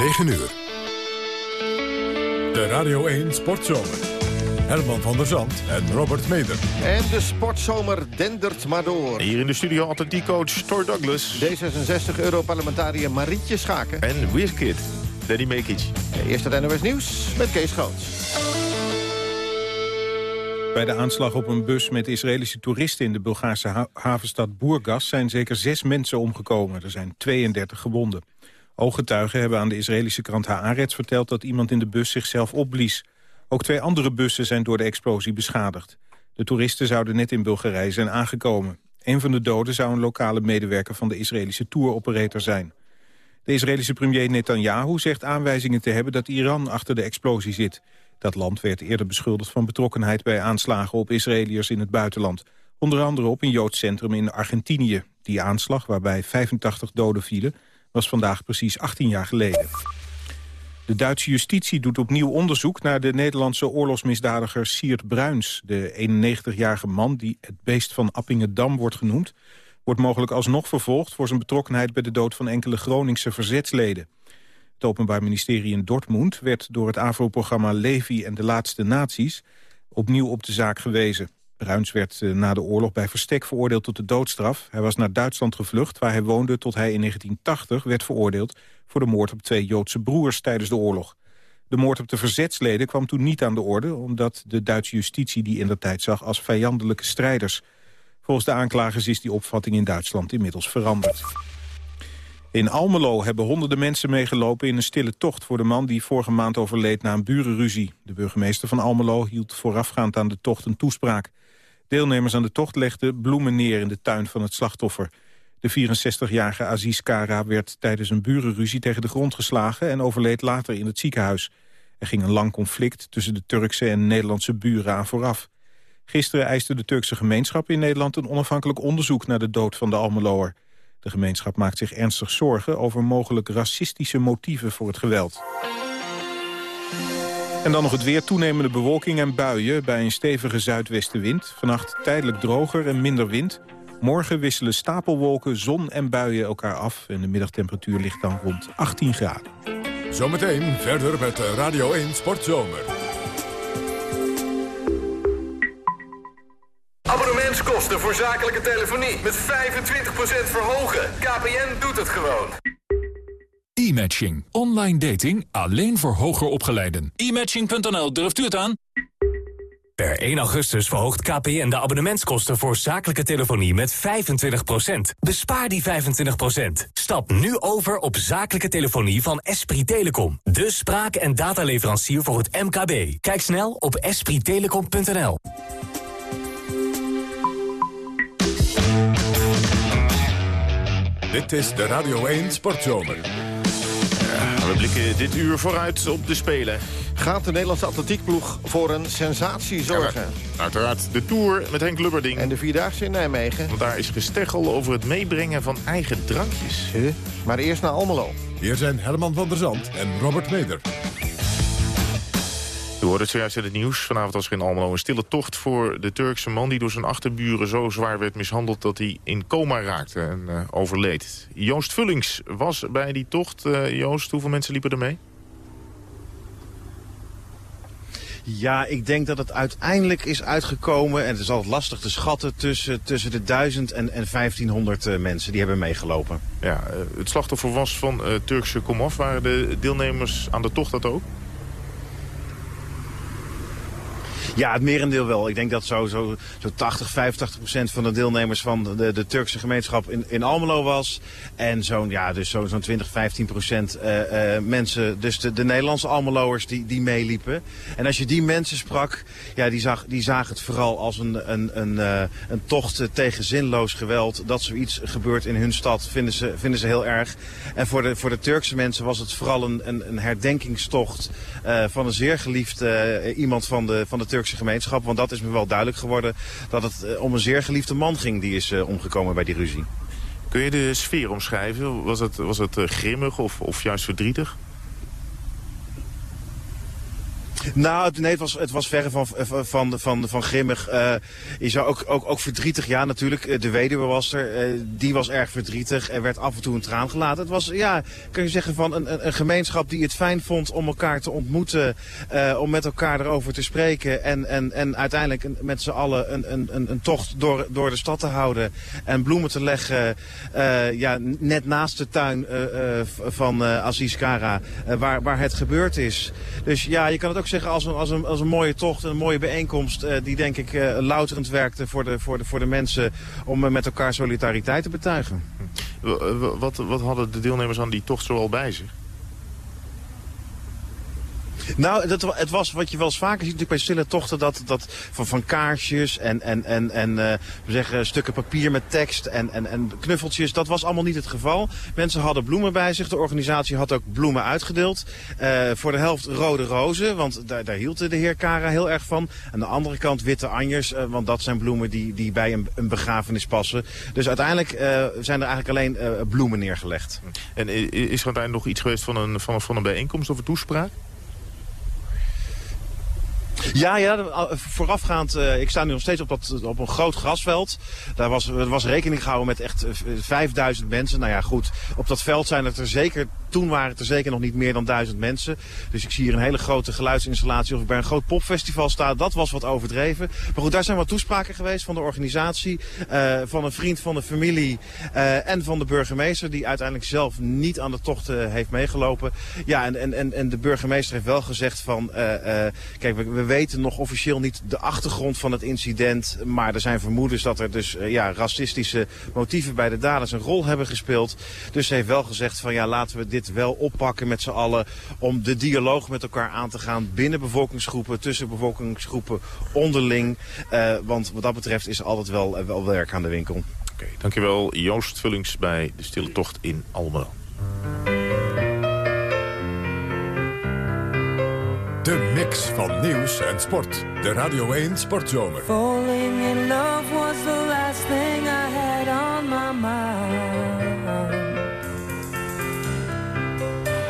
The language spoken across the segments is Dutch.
9 uur. De Radio 1 Sportzomer. Herman van der Zand en Robert Meder. En de sportzomer dendert maar door. Hier in de studio atletiekcoach Thor Douglas. D66-Europarlementariër Marietje Schaken. En Wizkid, Danny Mekic. Eerst het NOS Nieuws met Kees Groot. Bij de aanslag op een bus met Israëlische toeristen in de Bulgaarse havenstad Burgas zijn zeker zes mensen omgekomen. Er zijn 32 gewonden. Ooggetuigen hebben aan de Israëlische krant Haaretz verteld dat iemand in de bus zichzelf opblies. Ook twee andere bussen zijn door de explosie beschadigd. De toeristen zouden net in Bulgarije zijn aangekomen. Een van de doden zou een lokale medewerker van de Israëlische touroperator zijn. De Israëlische premier Netanyahu zegt aanwijzingen te hebben dat Iran achter de explosie zit. Dat land werd eerder beschuldigd van betrokkenheid bij aanslagen op Israëliërs in het buitenland. Onder andere op een Joods centrum in Argentinië. Die aanslag, waarbij 85 doden vielen, was vandaag precies 18 jaar geleden. De Duitse justitie doet opnieuw onderzoek naar de Nederlandse oorlogsmisdadiger Siert Bruins. De 91-jarige man die het beest van Appingedam wordt genoemd... wordt mogelijk alsnog vervolgd voor zijn betrokkenheid bij de dood van enkele Groningse verzetsleden. Het Openbaar Ministerie in Dortmund werd door het AVRO-programma Levi en de Laatste Naties opnieuw op de zaak gewezen. Bruins werd eh, na de oorlog bij verstek veroordeeld tot de doodstraf. Hij was naar Duitsland gevlucht, waar hij woonde tot hij in 1980 werd veroordeeld... voor de moord op twee Joodse broers tijdens de oorlog. De moord op de verzetsleden kwam toen niet aan de orde... omdat de Duitse justitie die in de tijd zag als vijandelijke strijders. Volgens de aanklagers is die opvatting in Duitsland inmiddels veranderd. In Almelo hebben honderden mensen meegelopen in een stille tocht voor de man die vorige maand overleed na een burenruzie. De burgemeester van Almelo hield voorafgaand aan de tocht een toespraak. Deelnemers aan de tocht legden bloemen neer in de tuin van het slachtoffer. De 64-jarige Aziz Kara werd tijdens een burenruzie tegen de grond geslagen... en overleed later in het ziekenhuis. Er ging een lang conflict tussen de Turkse en Nederlandse buren aan vooraf. Gisteren eiste de Turkse gemeenschap in Nederland een onafhankelijk onderzoek... naar de dood van de Almeloer. De gemeenschap maakt zich ernstig zorgen over mogelijk racistische motieven voor het geweld. En dan nog het weer, toenemende bewolking en buien bij een stevige zuidwestenwind. Vannacht tijdelijk droger en minder wind. Morgen wisselen stapelwolken, zon en buien elkaar af. En de middagtemperatuur ligt dan rond 18 graden. Zometeen verder met Radio 1 Sportzomer. Abonnementskosten voor zakelijke telefonie met 25% verhogen. KPN doet het gewoon. E-matching. Online dating alleen voor hoger opgeleiden. E-matching.nl, durft u het aan? Per 1 augustus verhoogt KPN de abonnementskosten voor zakelijke telefonie met 25%. Bespaar die 25%. Stap nu over op zakelijke telefonie van Esprit Telecom. De spraak- en dataleverancier voor het MKB. Kijk snel op esprittelecom.nl. Dit is de Radio 1 Sportzomer. We blikken dit uur vooruit op de Spelen. Gaat de Nederlandse atletiekploeg voor een sensatie zorgen? Ja, uiteraard de Tour met Henk Lubberding. En de Vierdaagse in Nijmegen? Want daar is gesteggel over het meebrengen van eigen drankjes. Huh? Maar eerst naar Almelo. Hier zijn Herman van der Zand en Robert Meder. U hoorde het zojuist in het nieuws. Vanavond was er in Almelo een stille tocht voor de Turkse man... die door zijn achterburen zo zwaar werd mishandeld dat hij in coma raakte en uh, overleed. Joost Vullings was bij die tocht. Uh, Joost, hoeveel mensen liepen er mee? Ja, ik denk dat het uiteindelijk is uitgekomen, en het is altijd lastig te schatten, tussen, tussen de 1000 en, en 1500 uh, mensen die hebben meegelopen. Ja, het slachtoffer was van uh, Turkse komaf. Waren de deelnemers aan de tocht dat ook? Ja, het merendeel wel. Ik denk dat zo, zo, zo 80, 85 procent van de deelnemers van de, de Turkse gemeenschap in, in Almelo was. En zo'n ja, dus zo'n zo 20, 15 procent uh, uh, mensen, dus de, de Nederlandse Almeloers die, die meeliepen. En als je die mensen sprak, ja, die, zag, die zagen het vooral als een, een, een, uh, een tocht tegen zinloos geweld. Dat zoiets gebeurt in hun stad vinden ze, vinden ze heel erg. En voor de, voor de Turkse mensen was het vooral een, een, een herdenkingstocht van een zeer geliefd iemand van de, van de gemeenschap. Want dat is me wel duidelijk geworden dat het uh, om een zeer geliefde man ging die is uh, omgekomen bij die ruzie. Kun je de sfeer omschrijven? Was het, was het uh, grimmig of, of juist verdrietig? Nou, nee, het was, het was verre van, van, van, van grimmig. Uh, je zou ook, ook, ook verdrietig, ja natuurlijk. Eh, de weduwe was er, uh, die was erg verdrietig. Er werd af en toe een traan gelaten. Het was, ja, kun je zeggen, van een, een gemeenschap die het fijn vond om elkaar te ontmoeten. Om met elkaar erover te spreken. En, en, en uiteindelijk met z'n allen een, een, een, een tocht door, door de stad te houden. En bloemen te leggen, ja, net naast de tuin van Aziz Kara, waar, waar het gebeurd is. Dus ja, je kan het ook zeggen als een, als een, als een mooie tocht, een mooie bijeenkomst... Uh, die denk ik uh, louterend werkte voor de, voor de, voor de mensen... om uh, met elkaar solidariteit te betuigen. Wat, wat hadden de deelnemers aan die tocht zoal bij zich? Nou, dat, het was wat je wel eens vaker ziet natuurlijk bij stille tochten. Dat, dat van, van kaarsjes en, en, en, en zeggen, stukken papier met tekst en, en, en knuffeltjes. Dat was allemaal niet het geval. Mensen hadden bloemen bij zich. De organisatie had ook bloemen uitgedeeld. Uh, voor de helft rode rozen, want daar, daar hield de heer Kara heel erg van. Aan de andere kant witte anjers, uh, want dat zijn bloemen die, die bij een, een begrafenis passen. Dus uiteindelijk zijn er eigenlijk alleen bloemen neergelegd. En is er uiteindelijk nog iets geweest van een, van, van een bijeenkomst of een toespraak? Ja, ja, voorafgaand, uh, ik sta nu nog steeds op, dat, op een groot grasveld. Daar was, was rekening gehouden met echt 5000 mensen. Nou ja, goed, op dat veld zijn het er zeker, toen waren het er zeker nog niet meer dan 1000 mensen. Dus ik zie hier een hele grote geluidsinstallatie. Of ik bij een groot popfestival sta, dat was wat overdreven. Maar goed, daar zijn wat toespraken geweest van de organisatie, uh, van een vriend van de familie uh, en van de burgemeester. Die uiteindelijk zelf niet aan de tocht heeft meegelopen. Ja, en, en, en, de burgemeester heeft wel gezegd van, kijk, we, we weten nog officieel niet de achtergrond van het incident. Maar er zijn vermoedens dat er dus ja, racistische motieven bij de daders een rol hebben gespeeld. Dus ze heeft wel gezegd van ja, laten we dit wel oppakken met z'n allen. Om de dialoog met elkaar aan te gaan binnen bevolkingsgroepen, tussen bevolkingsgroepen, onderling. Uh, want wat dat betreft is er altijd wel, uh, wel werk aan de winkel. Oké, okay, dankjewel Joost Vullings bij de Stille Tocht in Almelo. De mix van nieuws en sport. De Radio 1 Sportzomer. Falling in love was the last thing I had on my mind.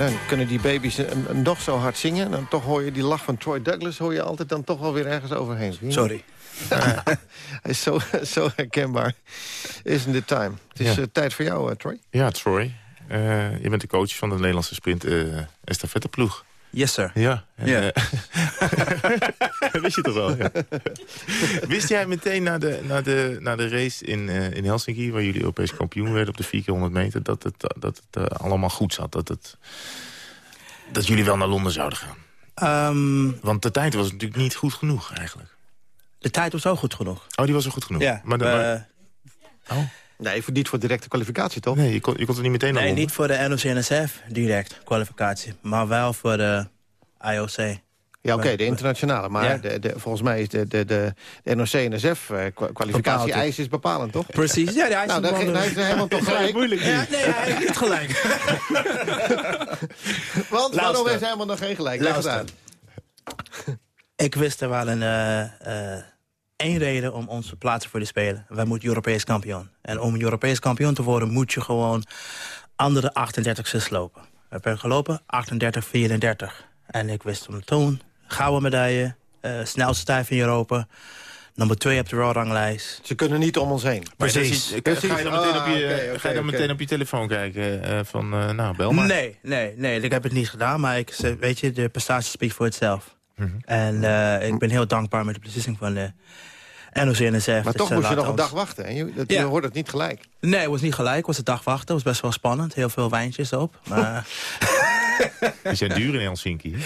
Dan kunnen die baby's een, een nog zo hard zingen... en dan toch hoor je die lach van Troy Douglas... hoor je altijd dan toch wel weer ergens overheen. Sorry. Hij is zo, zo herkenbaar. Isn't it time? Het is Ja. eh, tijd voor jou, eh, Troy. Ja, Troy. Eh, je bent de coach van de Nederlandse sprint eh estafetteploeg. Yes, sir. Ja. Ja. eh, Wist je toch wel? Ja. Wist jij meteen na de, na de, na de race in, eh, in Helsinki... waar jullie Europees kampioen werden op de 4 keer 100 meter... dat het, dat het eh, allemaal goed zat? Dat, het, dat jullie wel naar Londen zouden gaan? Ehm, Want de tijd was natuurlijk niet goed genoeg eigenlijk. de tijd was ook goed genoeg. Oh, die was wel goed genoeg? Ja, maar, de- Nee, voor, niet voor directe kwalificatie, toch? nee, je kon, je kon er niet meteen naar nee, niet voor de NOC-NSF direct kwalificatie. Maar wel voor de IOC. Ja, oké, de internationale. Maar Ja. de, de, volgens mij is de, de, de, de NOC-NSF-kwalificatie eis is bepalend, toch? Precies. Ja, hij is Nou, eh, is helemaal toch gelijk. Moeilijk Ja, nee, hij heeft niet gelijk. Want waarom heeft hij helemaal nog geen gelijk? Leg het uit. Ik wist er wel een, eh, eh, één reden om ons te plaatsen voor de Spelen. Wij moeten Europees kampioen. En om Europees kampioen te worden moet je gewoon andere 38 lopen. We hebben gelopen 38, 34. En ik wist om toen, gouden medaille, eh, snelste tijd van Europa. Nummer 2 op de wereldranglijst. Ze kunnen niet om ons heen. Is Precies. Ga je dan meteen, Ah, op, je, ga dan meteen op je telefoon kijken eh, van, eh, nou, bel maar. Nee, nee, nee, ik heb het niet gedaan. Maar ik, weet je, de prestatie spreekt voor Mhm. En eh, ik ben heel dankbaar met de beslissing van de NOC-NSF. Maar toch moest je nog een ons- dag wachten. En je, dat, Ja. je hoort het niet gelijk. Nee, het was niet gelijk. Het was een dag wachten. Het was best wel spannend. Heel veel wijntjes op. Maar Die zijn duur in Helsinki.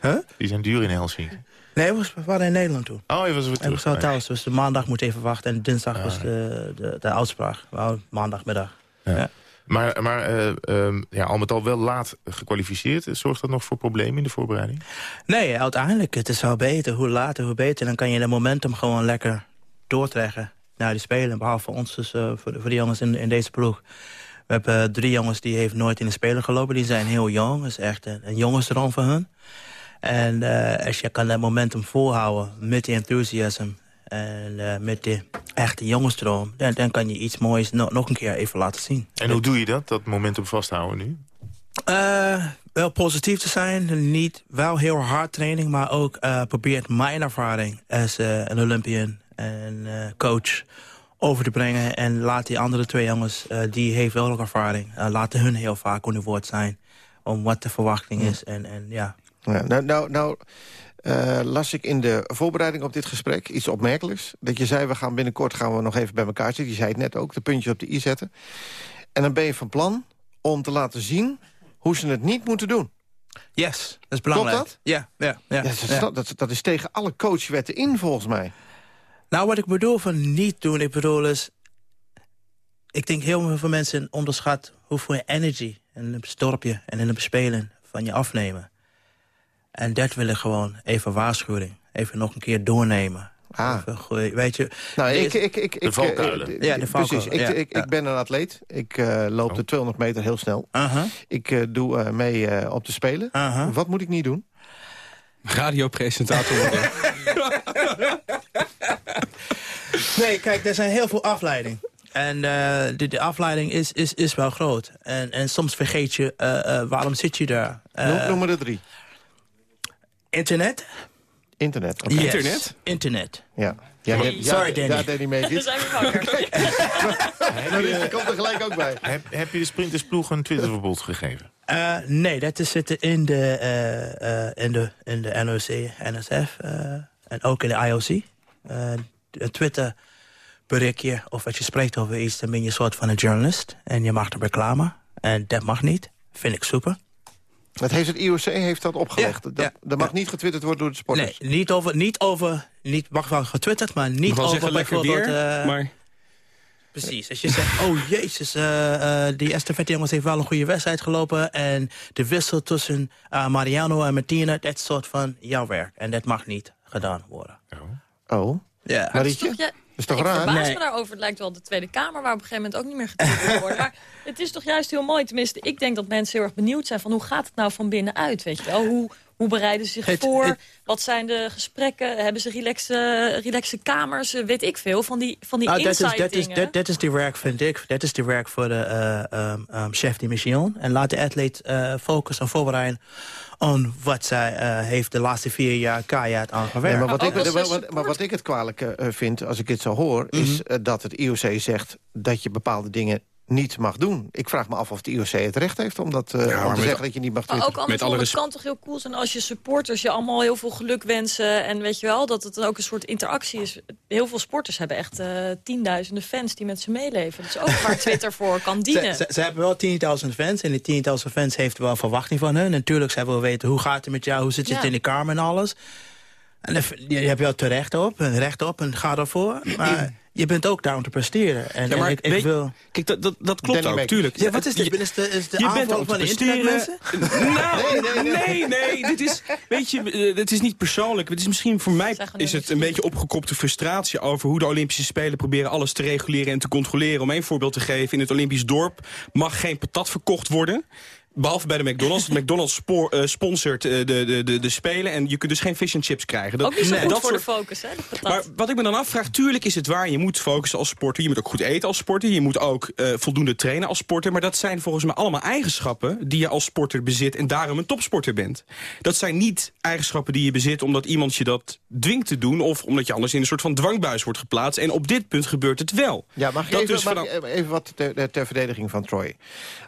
hè? Huh? Die zijn duur in Helsinki. nee, was, we waren in Nederland toen. Oh, je was er weer En terug. we zaten thuis. Dus de maandag moet even wachten. En dinsdag Ah. was de, de, de uitspraak. Wel, maandagmiddag. Ja. Ja. Maar, maar eh, ehm, ja, al met al wel laat gekwalificeerd. Zorgt dat nog voor problemen in de voorbereiding? Nee, uiteindelijk, het is wel beter. Hoe later, hoe beter. Dan kan je de momentum gewoon lekker doortrekken naar de Spelen. Behalve voor ons, dus eh, voor, de, voor de jongens in, in deze ploeg. We hebben eh, drie jongens die heeft nooit in de Spelen gelopen. Die zijn heel jong. Dat is echt een, een jongensdroom voor hun. En eh, als je kan dat momentum volhouden met die enthousiasme... en eh, met de echte jongensdroom... Dan, dan kan je iets moois no- nog een keer even laten zien. En hoe doe je dat, dat momentum vasthouden nu? Eh, wel positief te zijn. Niet wel heel hard training, maar ook eh probeert mijn ervaring als eh, een Olympian en eh, coach over te brengen. En laat die andere twee jongens, eh, die heeft wel nog ervaring, laten hun heel vaak het woord zijn om wat de verwachting is. En, en ja, Ja, nou, nou, nou eh, las ik in de voorbereiding op dit gesprek iets opmerkelijks. Dat je zei, we gaan binnenkort gaan we nog even bij elkaar zitten. Je zei het net ook, de puntjes op de i zetten. En dan ben je van plan om te laten zien hoe ze het niet moeten doen. yes, dat is belangrijk. dat? Ja, ja, ja. Ja, dat, ja. dat, dat is tegen alle coachwetten in, volgens mij. Nou, wat ik bedoel van niet doen, ik bedoel is... Ik denk heel veel mensen onderschat hoeveel energy in een dorpje en in een bespelen van je afnemen. En dat wil ik gewoon even waarschuwing. Even nog een keer doornemen. Ah. Even goeie- weet je, Nou, ik, ik, ik, ik, De valkuilen. Ja, de Precies, valkuilen, ik, ja, ik, ja. ik ben een atleet. Ik eh, loop Oh. de 200 meter heel snel. Aha, Ik eh, doe eh, mee eh, op de Spelen. aha. Wat moet ik niet doen? Radiopresentator worden. Nee, kijk, er zijn heel veel afleiding. En eh, de, de afleiding is, is, is wel groot. En, en soms vergeet je, waarom zit je daar? Eh, Noem, noem maar de drie. Internet? Internet. Yes, Internet? Internet. Ja. Ja, Hey, ja, sorry, ja, Danny. Ja, Danny het. zijn we komt er gelijk ook bij. Heb, heb je de sprintersploeg een Twitterverbod gegeven? Eh, nee, dat is zitten in de, eh, eh, in de, in de NOC, NSF eh, en ook in de IOC. Een Twitter berichtje of als je spreekt over iets... dan ben je een soort van een journalist en je mag er reclame. En dat mag niet. Vind ik super. Dat heeft het IOC heeft dat opgelegd. Ja, dat, ja, dat mag ja. niet getwitterd worden door de sporters. Nee, niet over, niet over, niet, mag wel getwitterd, maar niet over zeggen lekker bijvoorbeeld... weer, eh, maar Precies, als je zegt, oh jezus, eh, eh, die estafette jongens heeft wel een goede wedstrijd gelopen... en de wissel tussen eh, Mariano en Martina, dat soort van jouw werk. En dat mag niet gedaan worden. Oh, Ja. Dat is Marietje? Is toch ik raar? verbaas Nee. me daarover. Het lijkt wel de Tweede Kamer... waar op een gegeven moment ook niet meer getwitterd wordt. Maar het is toch juist heel mooi. Tenminste, ik denk dat mensen heel erg benieuwd zijn... van hoe gaat het nou van binnenuit, weet je wel? Hoe, Hoe bereiden ze zich Het- voor? het- Wat zijn de gesprekken? Hebben ze relaxe, relaxe kamers? Eh, Weet ik veel van die, van die Ah, dat is, dat is, dingen. dat, dat is die werk, vind ik. Dat is die werk voor de eh, ehm, ehm, chef de mission. En laat de atleet eh focussen en voorbereiden... op wat zij eh, heeft de laatste vier jaar keihard aan gewerkt. Nee, maar, wat ik, maar, wat- maar wat ik het kwalijk eh, vind, als ik dit zo hoor... is Mhm. dat het IOC zegt dat je bepaalde dingen niet mag doen. Ik vraag me af of het IOC het recht heeft om, dat, eh, om te zeggen dat je niet mag Maar twitteren. ook andersom, het kan toch heel cool zijn als je supporters je allemaal heel veel geluk wensen. En weet je wel, dat het ook een soort interactie is. Heel veel sporters hebben echt eh, tienduizenden fans die met ze meeleven. Dat is ook waar Twitter voor kan dienen. Ze, ze, ze hebben wel 10.000 fans en die 10.000 fans heeft wel verwachting van hun. Natuurlijk, ze willen weten hoe gaat het met jou, hoe zit je Ja. in de kamer en alles. En je hebt wel terecht op, en recht op en ga ervoor. Maar je bent ook daar om te presteren. En, Ja, maar en ik, ik weet- wil... Kijk, dat, dat, dat klopt Danny ook, tuurlijk. Ja, wat is dit? Je- Is de, is de je bent te van de presteren. internetmensen? Nou, nee, nee, dit is, weet je, eh, het is niet persoonlijk. Het is misschien voor mij is het een beetje opgekopte frustratie over hoe de Olympische Spelen proberen alles te reguleren en te controleren. Om één voorbeeld te geven, in het Olympisch dorp mag geen patat verkocht worden. Behalve bij de McDonald's. McDonald's spoor, eh, sponsort eh, de, de, de, de Spelen en je kunt dus geen fish and chips krijgen. Dat, ook niet zo nee, goed dat voor soort- de focus, hè? de maar wat ik me dan afvraag, tuurlijk is het waar. Je moet focussen als sporter. Je moet ook goed eten als sporter. Je moet ook eh, voldoende trainen als sporter. Maar dat zijn volgens mij allemaal eigenschappen die je als sporter bezit... en daarom een topsporter bent. Dat zijn niet eigenschappen die je bezit omdat iemand je dat dwingt te doen... of omdat je anders in een soort van dwangbuis wordt geplaatst. En op dit punt gebeurt het wel. Ja, mag ik Dat even, dus mag vanaf- ik even wat ter, ter verdediging van Troy?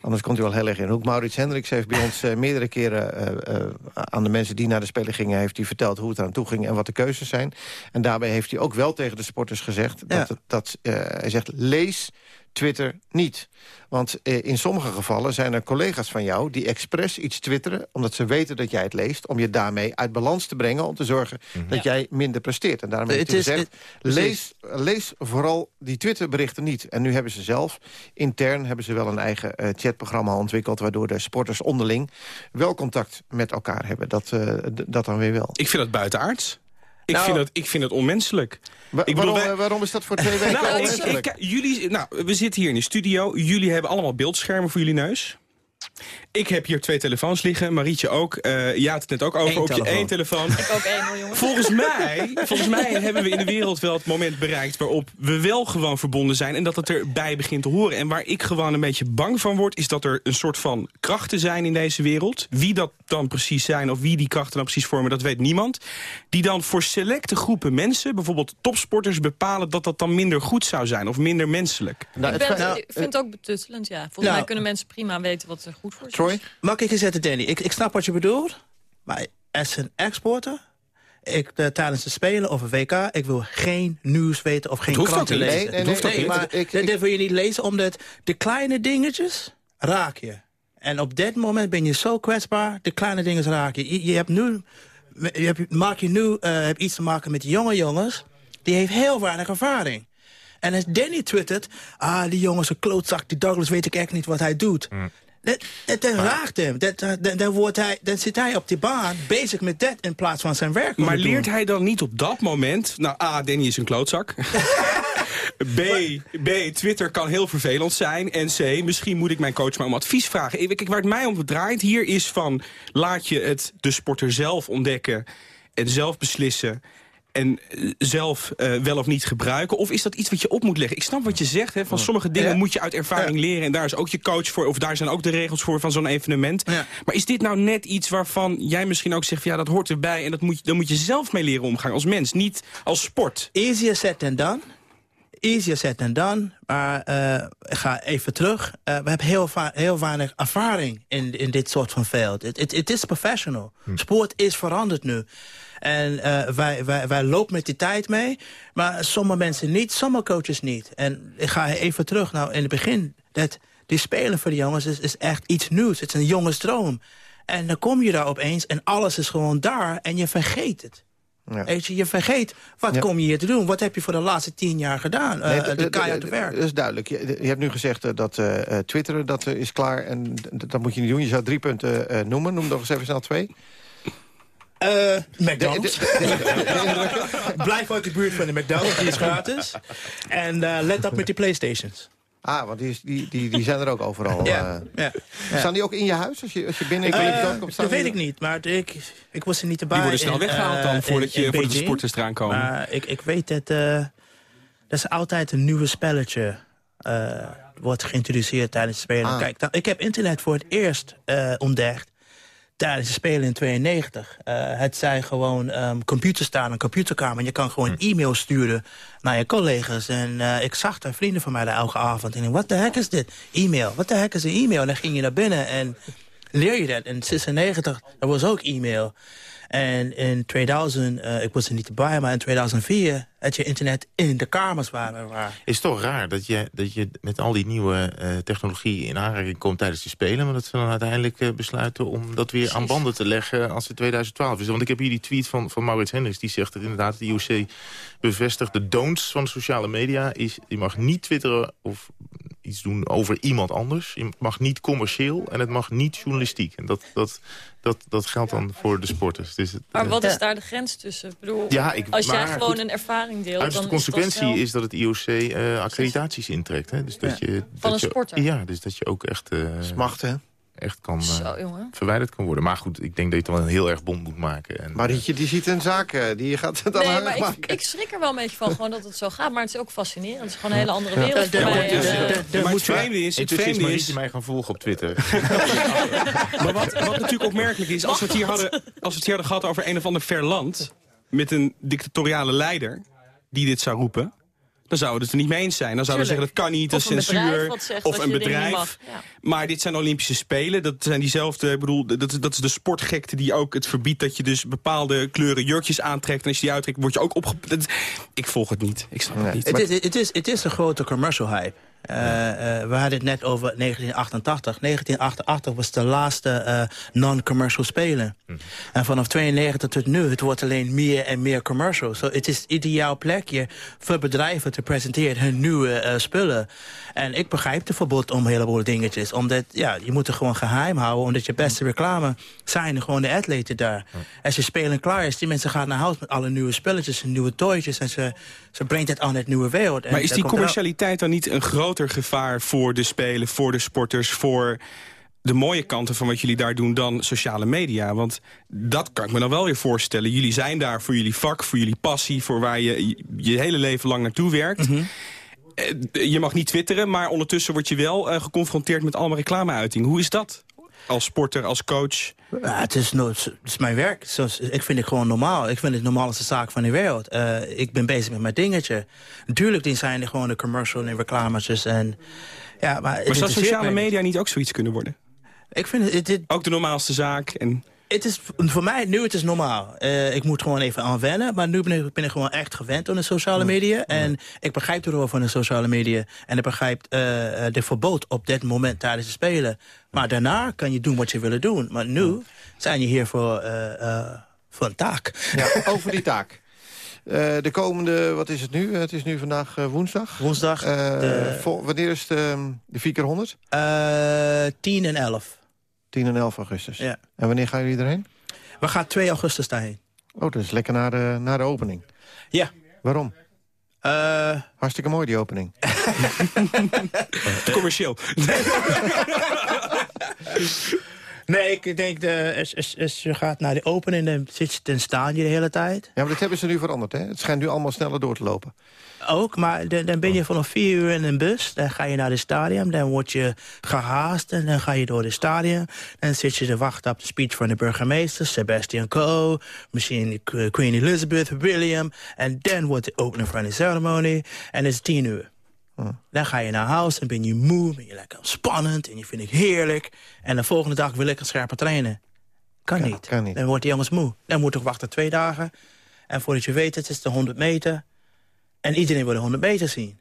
Anders komt u wel heel erg in. Ook Maurits Hendricks heeft bij ons eh, meerdere keren... eh, eh, aan de mensen die naar de Spelen gingen... heeft hij verteld hoe het eraan toe ging en wat de keuzes zijn. En daarbij heeft hij ook wel tegen de sporters gezegd... Dat, dat hij zegt, lees Twitter niet. Want eh, in sommige gevallen zijn er collega's van jou... die expres iets twitteren, omdat ze weten dat jij het leest... om je daarmee uit balans te brengen... om te zorgen dat jij minder presteert. En daarom hij Het is- gezegd... precies. lees, lees vooral die Twitterberichten niet. En nu hebben ze zelf, intern hebben ze wel een eigen eh, chatprogramma ontwikkeld... waardoor de sporters onderling wel contact met elkaar hebben. Dat, eh, dat dan weer wel. Ik vind dat buitenaards. Ik, Nou- vind, dat, ik vind het onmenselijk. Wa- Ik bedoel, waarom, wij- waarom is dat voor twee weken Nou, ik, onmenselijk? ik- jullie, nou, we zitten hier in de studio. Jullie hebben allemaal beeldschermen voor jullie neus. Ik heb hier twee telefoons liggen. Marietje ook. Eh ja, het net ook over Eén op je telefoon. één telefoon. Ik ook één hoor. Volgens mij, volgens mij hebben we in de wereld wel het moment bereikt... waarop we wel gewoon verbonden zijn en dat het erbij begint te horen. En waar ik gewoon een beetje bang van word... is dat er een soort van krachten zijn in deze wereld. Wie dat dan precies zijn of wie die krachten dan precies vormen... dat weet niemand. Die dan voor selecte groepen mensen, bijvoorbeeld topsporters... bepalen dat dat dan minder goed zou zijn of minder menselijk. Nou, ik, ben, feit- Nou, ik vind het ook betuttelend, ja. Volgens nou- mij kunnen mensen prima weten wat er goed voor. Troy? Mag ik eens zetten, Danny? Ik, ik snap wat je bedoelt. Maar als een exporter... Ik, eh, tijdens de Spelen of een WK, ik wil geen nieuws weten of geen kranten lezen. Nee, nee, Het hoeft nee, ook nee, niet. ik- maar ik- dat, ik- dat wil je niet lezen, omdat de kleine dingetjes raak je. En op dit moment ben je zo kwetsbaar, de kleine dingen raak je. Je, je hebt nu, je hebt, maak je nu eh, hebt iets te maken met die jonge jongens, die heeft heel weinig ervaring. En als Danny twittert, ah, die jongen is een klootzak, die Douglas weet ik echt niet wat hij doet. Dat, dat, dat raakt hem. Dat, dat- dan, wordt hij, dan zit hij op die baan bezig met dat in plaats van zijn werk. Maar doen. leert hij dan niet op dat moment... Nou, A, Danny is een klootzak. B, B, Twitter kan heel vervelend zijn. En C, misschien moet ik mijn coach maar om advies vragen. Ik- Kijk, waar het mij om draait hier is van... laat je het de sporter zelf ontdekken en zelf beslissen... en eh, zelf eh, wel of niet gebruiken? Of is dat iets wat je op moet leggen? Ik snap wat je zegt, hè, van sommige dingen Ja. moet je uit ervaring leren... en daar is ook je coach voor, of daar zijn ook de regels voor van zo'n evenement. Ja. Maar is dit nou net iets waarvan jij misschien ook zegt... van, ja, dat hoort erbij en dat moet, je- daar moet je zelf mee leren omgaan als mens, niet als sport? Easier said than done. Easier said than done. Maar eh, ik ga even terug. We hebben heel, va- heel weinig ervaring in, in dit soort van veld. Het is professional. Sport is veranderd nu. En eh, wij, wij, wij lopen met die tijd mee. Maar sommige mensen niet, sommige coaches niet. En ik ga even terug. Nou, in het begin, dat die spelen voor de jongens is, is echt iets nieuws. Het is een jongensdroom. En dan kom je daar opeens en alles is gewoon daar en je vergeet het. Ja. Weet je, je vergeet, wat Ja. kom je hier te doen? Wat heb je voor de laatste tien jaar gedaan? Eh, Nee, d- de werk. Dat is duidelijk. Je, je hebt nu gezegd eh, dat twitteren dat, is klaar en dat moet je niet doen. Je zou drie punten noemen. Noem nog eens even snel twee. Eh, McDonald's. Blijf uit de buurt van de McDonald's, die is gratis. En eh, let op met die Playstations. Ah, want die, is- die, die, die zijn er ook overal. Ja, eh. ja, ja. Staan die ook in je huis als je, als je binnen komt? dat weet ik niet, maar ik, ik was er niet erbij. Die worden snel in, weggehaald eh, dan, in- voordat, je, in voordat de sporters eraan komen. Maar ik, ik weet dat eh er is altijd een nieuwe spelletje eh, wordt geïntroduceerd tijdens het spelen. Ah. Kijk, dan, ik heb internet voor het eerst eh, ontdekt tijdens het spelen in 92. Eh, het zijn gewoon ehm computers staan, een computerkamer. En je kan gewoon e-mail sturen naar je collega's. En eh, ik zag daar vrienden van mij daar elke avond. En ik wat de heck is dit? E-mail. Wat de heck is een e-mail? En dan ging je naar binnen en leer je dat. In 96, er was ook e-mail. En in 2000, eh, ik was er niet bij, maar in 2004 had je internet in de kamers waar waren. is toch raar dat je, dat je met al die nieuwe eh, technologie in aanraking komt tijdens de Spelen... maar dat ze dan uiteindelijk eh, besluiten om dat weer aan banden te leggen als het 2012 is. Want ik heb hier die tweet van, van Maurits Hendricks, die zegt dat inderdaad... de IOC bevestigt de don'ts van sociale media. Is, je mag niet twitteren of iets doen over iemand anders. Je mag niet commercieel en het mag niet journalistiek. En dat, dat, dat, dat geldt dan voor de sporters. Dus het, Maar eh, wat is daar de grens tussen? Ik bedoel, Ja, ik- als jij gewoon goed, een ervaring deelt... Uiterste dan is het toch consequentie is dat het IOC eh, accreditaties intrekt. Hè? Dus dat Ja. je, Van een je- sporter. Ja, dus dat je ook echt, eh, macht, hè? Echt kan, eh, Zo, jongen. verwijderd kan worden. Maar goed, ik denk dat je het dan heel erg bond moet maken. En, Maar Rietje, die ziet een zaak, eh, die gaat het Nee, aan maar maken. ik, ik schrik er wel een beetje van gewoon dat het zo gaat. Maar het is ook fascinerend. Het is gewoon een hele andere wereld Ja, voor de- mij. eh. de- de- maar moet het je- vreemde is, het is is mij gaan volgen op Twitter. Maar wat, wat natuurlijk opmerkelijk is, als we, het hier hadden, als we het hier hadden gehad over een of ander ver land... met een dictatoriale leider die dit zou roepen... dan zouden we het er niet mee eens zijn. Dan zouden we zeggen, dat kan niet, dat is Of een bedrijf censuur. wat zegt Of dat een bedrijf. Ja. Maar dit zijn Olympische Spelen. Dat zijn diezelfde, ik bedoel, dat, is- dat is de sportgekte die ook het verbiedt... dat je dus bepaalde kleuren jurkjes aantrekt. En als je die uittrekt, word je ook opge... dat- ik volg het niet. Ik snap het niet. Het is, het, is, het is een grote commercial hype. Eh, eh, we hadden het net over 1988. 1988 was de laatste eh, non-commercial spelen. En vanaf 92 tot nu, het wordt alleen meer en meer commercial. So, het is ideaal plekje voor bedrijven te presenteren hun nieuwe spullen. En ik begrijp het verbod om een heleboel dingetjes. Omdat, ja, je moet het gewoon geheim houden. Omdat je beste reclame zijn gewoon de atleten daar. Als je spelen klaar is, die mensen gaan naar huis met alle nieuwe spulletjes en nieuwe toytjes. En ze, ze brengt het aan het nieuwe wereld. En Maar is die er commercialiteit dan niet een groter gevaar voor de spelen, voor de sporters, voor de mooie kanten van wat jullie daar doen dan sociale media? Want dat kan ik me dan wel weer voorstellen. Jullie zijn daar voor jullie vak, voor jullie passie, voor waar je je, hele leven lang naartoe werkt. Mhm. Eh, Je mag niet twitteren, maar ondertussen word je wel eh, geconfronteerd met allemaal reclameuitingen. Hoe is dat? Als sporter, als coach? Ja, het, is no, het is mijn werk. Zoals, ik vind het gewoon normaal. Ik vind het de normaalste zaak van de wereld. Eh, ik ben bezig met mijn dingetje. Natuurlijk die zijn er gewoon de commercial en reclametjes. En, ja, maar Maar zou sociale media niet ook zoiets kunnen worden? Ik vind het, het, Ook de normaalste zaak en... het is voor mij nu het is normaal. Eh, ik moet gewoon even aan wennen. Maar nu ben ik, ben ik gewoon echt gewend aan de sociale media. En ik begrijp de rol van de sociale media. En ik begrijp eh, de verbod op dit moment tijdens het spelen. Maar daarna kan je doen wat je wil doen. Maar nu zijn je hier voor, voor een taak. Ja, over die taak. De komende, wat is het nu? Het is nu vandaag woensdag. Woensdag. De- wanneer is de, ehm, de 4 keer 100? Eh 10 en 11. 10 en 11 augustus. Ja. En wanneer gaan jullie erheen? We gaan 2 augustus daarheen. Oh, is lekker na de, na de opening. Ja. Waarom? Eh, Hartstikke mooi, die opening. Commercieel. nee, ik denk, de, als je gaat naar de opening, dan zit je, dan staan je de hele tijd. Ja, maar dat hebben ze nu veranderd, hè? Het schijnt nu allemaal sneller door te lopen. Ook, maar dan, dan ben je vanaf vier uur in een bus. Dan ga je naar het stadion. Dan word je gehaast en dan ga je door het stadion. Dan zit je te wachten op de speech van de burgemeester, Sebastian Coe. Misschien Qu- Queen Elizabeth, William. En dan wordt de opening van de ceremonie. En het is tien uur. Dan ga je naar huis en ben je moe, ben je lekker spannend en je vindt het heerlijk. En de volgende dag wil ik een scherper trainen. Kan, niet. kan niet. Dan wordt die jongens moe. Dan moet ik wachten twee dagen. En voordat je weet het, is de 100 meter. En iedereen wil de 100 meter zien.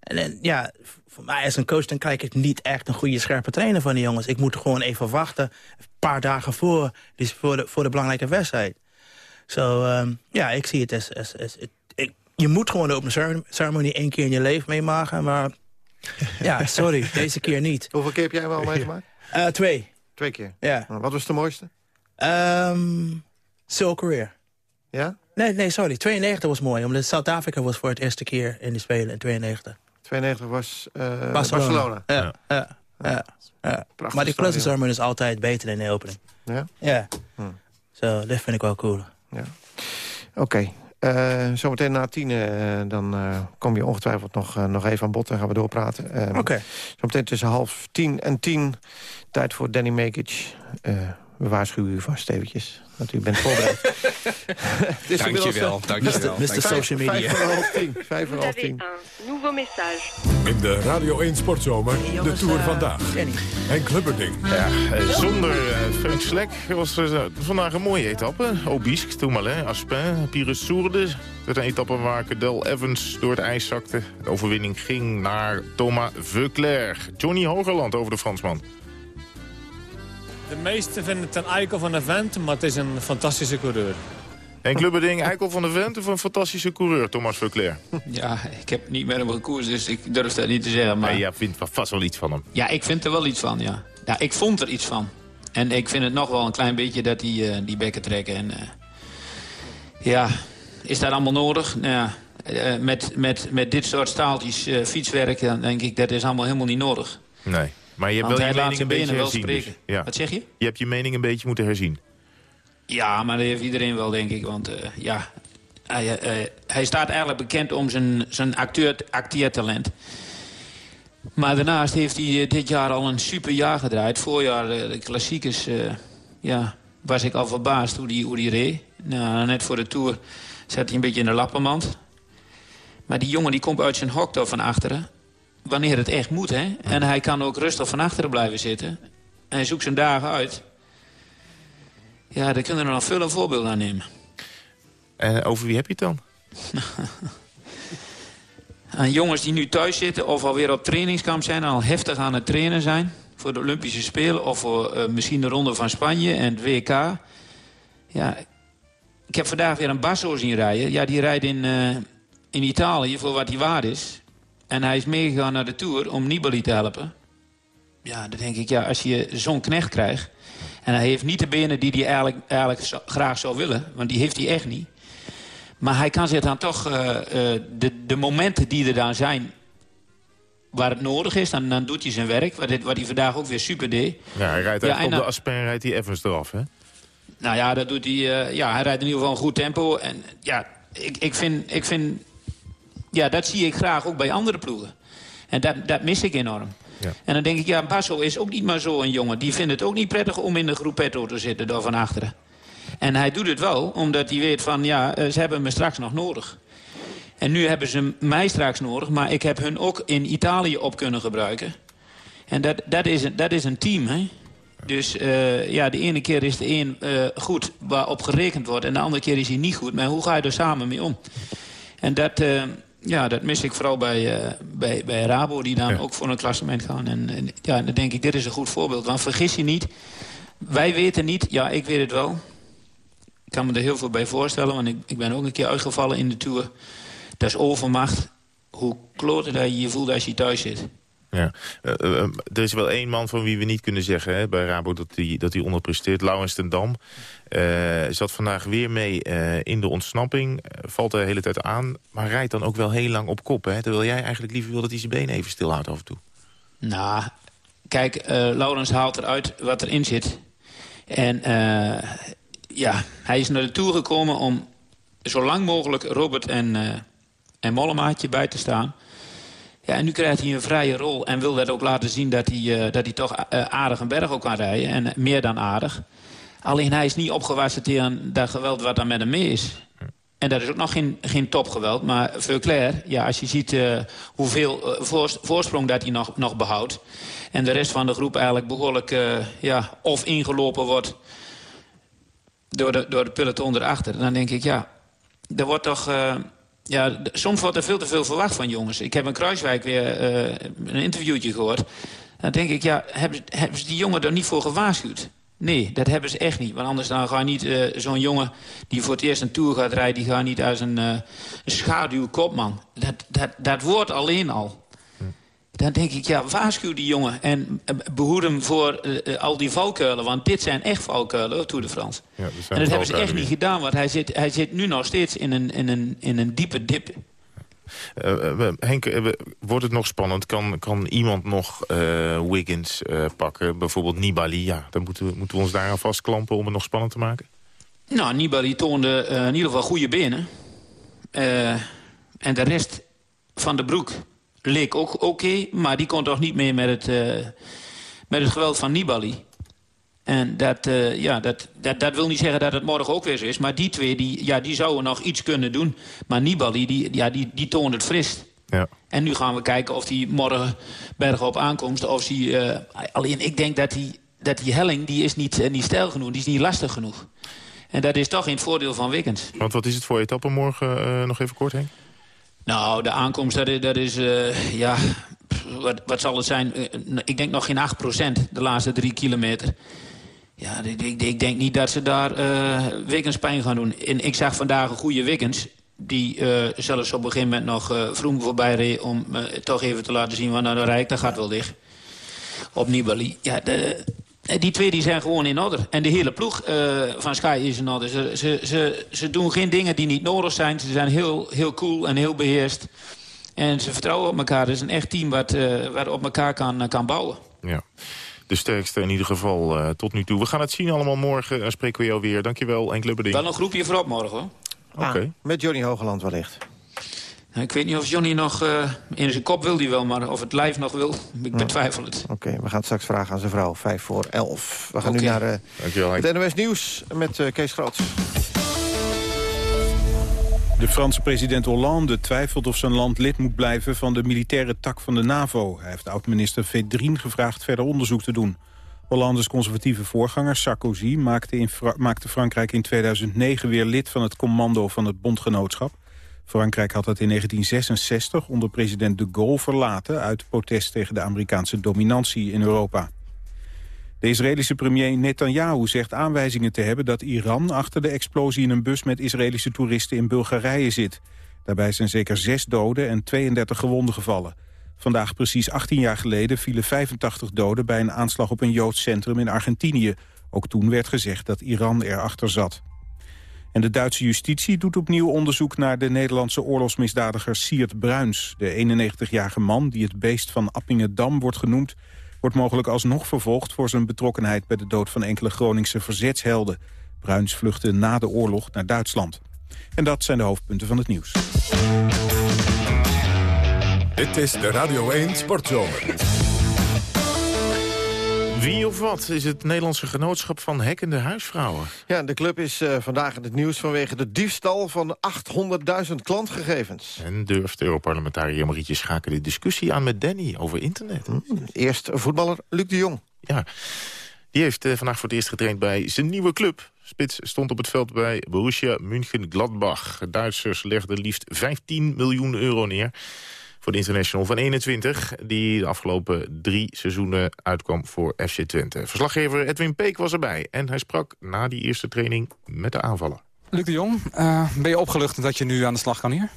En dan, ja, voor mij als een coach, dan krijg ik niet echt een goede scherpe trainer van die jongens. Ik moet gewoon even wachten, een paar dagen voor, dus voor, de, voor de belangrijke wedstrijd. Zo, ehm, ja, ik zie het als... als, als ik, je moet gewoon de open cere- ceremonie één keer in je leven meemaken, maar... ja, sorry, deze keer niet. Hoeveel keer heb jij hem al meegemaakt? Eh, twee, Twee keer. ja. Nou, Wat was de mooiste? Ehm Soul Career. Ja? Nee, nee, sorry. 92 was mooi, omdat Zuid-Afrika was voor het eerste keer in de Spelen in 92. 92 was eh, Barcelona. Barcelona. Ja, ja, ja, ja. Maar die closing ceremony is altijd beter dan de opening. Ja? Ja. Hm. Zo, dit vind ik wel cool. Ja. Oké. Eh, zometeen na tien, eh, dan eh, kom je ongetwijfeld nog, nog even aan bod en gaan we doorpraten. Oké. Zometeen tussen half tien en tien. Tijd voor Danny Mekic. We waarschuwen u vast eventjes. Dat u bent voorbereid. Inmiddels, Dankjewel, eh, dankjewel. Mr. Social Vijf Media. voor half tien. Vijf voor half tien. nouveau message. In de Radio 1 Sportzomer, de jongens, Tour eh, vandaag. En Clubberding. Ja, eh, zonder eh, Frank Slek was er vandaag een mooie etappe. Obisque, Tourmalet, Aspin, Pires Sourde. Het werd een etappe waar Cadel Evans door het ijs zakte. De overwinning ging naar Thomas Veuclair. Johnny Hogerland over de Fransman. De meesten vinden het een eikel van een vent, maar het is een fantastische coureur. En Clubberding, Eikel van de Vent of een fantastische coureur, Thomas Veuclair? Ja, ik heb niet met hem gekoerst, dus ik durf dat niet te zeggen. Maar Maar jij vindt wel vast wel iets van hem. ja, ik vind er wel iets van, ja. ja. Ik vond er iets van. En ik vind het nog wel een klein beetje dat die, eh, die bekken trekken. En, eh, ja, is dat allemaal nodig? Nou ja, eh, met, met, met dit soort staaltjes eh, fietswerk, dan denk ik, dat is allemaal helemaal niet nodig. Nee, maar je hebt Want wel je mening een beetje herzien. dus. Ja. Wat zeg je? Je hebt je mening een beetje moeten herzien. Ja, maar dat heeft iedereen wel, denk ik. Want eh, ja, hij, eh, hij staat eigenlijk bekend om zijn, zijn acteur, acteertalent. Maar daarnaast heeft hij eh, dit jaar al een super jaar gedraaid. Voorjaar eh, de klassiekers, eh, ja, was ik al verbaasd hoe die, hoe die reed. Nou, net voor de Tour zat hij een beetje in de lappenmand. Maar die jongen die komt uit zijn hok van achteren. Wanneer het echt moet, hè. En hij kan ook rustig van achteren blijven zitten. Hij zoekt zijn dagen uit. Ja, daar kunnen we nog veel een voorbeeld aan nemen. En over wie heb je het dan? Aan jongens die nu thuis zitten of alweer op trainingskamp zijn... al heftig aan het trainen zijn voor de Olympische Spelen... of voor eh, misschien de Ronde van Spanje en het WK. Ja, ik heb vandaag weer een Basso zien rijden. Ja, die rijdt in, eh, in Italië voor wat hij waard is. En hij is meegegaan naar de Tour om Nibali te helpen. Ja, dan denk ik, ja, als je zo'n knecht krijgt... en hij heeft niet de benen die hij eigenlijk, eigenlijk zo- graag zou willen... want die heeft hij echt niet... Maar hij kan zich dan toch eh, eh, de, de momenten die er dan zijn... waar het nodig is, dan, dan doet hij zijn werk. Wat, dit- wat hij vandaag ook weer super deed. Ja, hij rijdt Ja, op de Aspen rijdt hij Evans eraf, hè? Nou ja, dat doet hij, eh, ja, hij rijdt in ieder geval een goed tempo. En ja, ik, ik, vind, ik vind... Ja, dat zie ik graag ook bij andere ploegen. En dat, dat mis ik enorm. Ja. En dan denk ik, ja, Basso is ook niet maar zo een jongen. Die vindt het ook niet prettig om in de groepetto te zitten door van achteren. En hij doet het wel, omdat hij weet van, ja, eh, ze hebben me straks nog nodig. En nu hebben ze mij straks nodig, maar ik heb hun ook in Italië op kunnen gebruiken. En dat, dat, is, een, dat is een team, hè. Dus eh, ja, de ene keer is de een eh, goed waarop gerekend wordt... en de andere keer is hij niet goed. Maar hoe ga je er samen mee om? En dat, ja, dat mis ik vooral bij, eh, bij, bij Rabo... die dan ook voor een klassement gaan. En, en ja, dan denk ik, dit is een goed voorbeeld. Want vergis je niet, wij weten niet... ja, ik weet het wel. Ik kan me er heel veel bij voorstellen... want ik, ik ben ook een keer uitgevallen in de Tour. Dat is overmacht. Hoe kloten dat je je voelt als je thuis zit. Ja. Eh, eh, eh, er is wel één man van wie we niet kunnen zeggen hè, bij Rabo dat hij dat hij onderpresteert. Laurens ten Dam zat vandaag weer mee in de ontsnapping. Valt de hele tijd aan, maar rijdt dan ook wel heel lang op kop. Hè, terwijl jij eigenlijk liever wil dat hij zijn benen even stilhoudt af en toe. Nou, kijk, Laurens haalt eruit wat erin zit. En ja, hij is naar de Tour gekomen om zo lang mogelijk Robert en, en Mollemaatje bij te staan. Ja, en nu krijgt hij een vrije rol en wil dat ook laten zien dat hij, eh, dat hij toch eh, aardig een berg ook kan rijden. En meer dan aardig. Alleen hij is niet opgewassen tegen dat geweld wat er met hem mee is. En dat is ook nog geen, geen topgeweld. Maar Veuclair, ja, als je ziet eh, hoeveel voorsprong dat hij nog, nog behoudt... en de rest van de groep eigenlijk behoorlijk eh, ja, of ingelopen wordt... door de, door de peloton erachter, dan denk ik, ja... er wordt toch... ja, soms wordt er veel te veel verwacht van jongens. Ik heb in Kruiswijk weer eh, een interviewtje gehoord. Dan denk ik, ja, hebben, ze die jongen er niet voor gewaarschuwd? Nee, dat hebben ze echt niet. Want anders dan ga je niet eh, zo'n jongen die voor het eerst een Tour gaat rijden... die gaat niet als een, eh een schaduwkopman. Dat, dat, dat wordt alleen al. Dan denk ik, ja, waarschuw die jongen. En eh, behoed hem voor eh, eh, al die valkuilen. Want dit zijn echt valkuilen, hoor, Tour de France. Ja, En dat hebben ze echt niet gedaan. Want hij zit, hij zit nu nog steeds in een, in een, in een diepe dip. Henk, wordt het nog spannend? Kan, kan iemand nog Wiggins pakken? Bijvoorbeeld Nibali? Ja, dan moeten we, moeten we ons daar aan vastklampen om het nog spannend te maken? Nou, Nibali toonde in ieder geval goede benen. En de rest van de broek leek ook oké, maar die kon toch niet meer met het, eh, met het geweld van Nibali. En dat, eh, ja, dat, dat, dat wil niet zeggen dat het morgen ook weer zo is. Maar die twee die, ja, die zouden nog iets kunnen doen. Maar Nibali die, ja, die, die toont het fris. Ja. En nu gaan we kijken of die morgen bergop aankomst... Of die, eh, alleen ik denk dat die, dat die helling die is niet, niet stijl genoeg. Die is niet lastig genoeg. En dat is toch in het voordeel van Wiggins. Want wat is het voor etappe morgen? nog even kort, Henk. Nou, de aankomst, dat is, eh, ja, wat, wat zal het zijn? Eh, ik denk nog geen 8% de laatste drie kilometer. Ja, ik, ik, denk niet dat ze daar Wiggins pijn gaan doen. En ik zag vandaag een goede Wiggins... die zelfs op een gegeven moment nog uh, vroeg voorbij om toch even te laten zien, want nou, de Rijk, dat gaat wel dicht. Op Nibali. Ja, de, die twee die zijn gewoon in orde. En de hele ploeg eh, van Sky is in orde. Ze, ze, ze, ze doen geen dingen die niet nodig zijn. Ze zijn heel, heel cool en heel beheerst. En ze vertrouwen op elkaar. Het is een echt team wat, eh, wat op elkaar kan, eh, kan bouwen. Ja. De sterkste in ieder geval eh, tot nu toe. We gaan het zien allemaal morgen. Dan spreken we jou weer. Dankjewel, Henk Lubberding. Wel een groepje voorop morgen, hoor. Oké. Ah, met Johnny Hogeland wellicht. Ik weet niet of Johnny nog... eh, in zijn kop wil hij wel, maar of het lijf nog wil, ik betwijfel het. Oké, we gaan het straks vragen aan zijn vrouw. Vijf voor elf. We gaan nu naar eh, Dankjewel, Henk. het NOS Nieuws met eh, Kees Groots. De Franse president Hollande twijfelt of zijn land lid moet blijven van de militaire tak van de NAVO. Hij heeft oud-minister Védrine gevraagd verder onderzoek te doen. Hollandes conservatieve voorganger Sarkozy maakte, in Fra- maakte Frankrijk in 2009 weer lid van het commando van het bondgenootschap. Frankrijk had dat in 1966 onder president de Gaulle verlaten... uit protest tegen de Amerikaanse dominantie in Europa. De Israëlische premier Netanyahu zegt aanwijzingen te hebben dat Iran achter de explosie in een bus met Israëlische toeristen in Bulgarije zit. Daarbij zijn zeker zes doden en 32 gewonden gevallen. Vandaag precies 18 jaar geleden vielen 85 doden bij een aanslag op een Joods centrum in Argentinië. Ook toen werd gezegd dat Iran erachter zat. En de Duitse justitie doet opnieuw onderzoek naar de Nederlandse oorlogsmisdadiger Siert Bruins. De 91-jarige man, die het beest van Appingedam wordt genoemd... wordt mogelijk alsnog vervolgd voor zijn betrokkenheid... bij de dood van enkele Groningse verzetshelden. Bruins vluchtte na de oorlog naar Duitsland. En dat zijn de hoofdpunten van het nieuws. Dit is de Radio 1 Sportzomer. Wie of wat is het Nederlandse genootschap van hekkende huisvrouwen? Ja, de club is eh, vandaag in het nieuws vanwege de diefstal van 800.000 klantgegevens. En durft Europarlementariër Marietje Schaken de discussie aan met Danny over internet? Eerst voetballer Luc de Jong. Ja, die heeft eh, vandaag voor het eerst getraind bij zijn nieuwe club. Spits stond op het veld bij Borussia München-Gladbach. Duitsers legden liefst 15 miljoen euro neer voor de international van 21... die de afgelopen drie seizoenen uitkwam voor FC Twente. Verslaggever Edwin Peek was erbij en hij sprak na die eerste training met de aanvaller. Luc de Jong, eh, ben je opgelucht dat je nu aan de slag kan hier?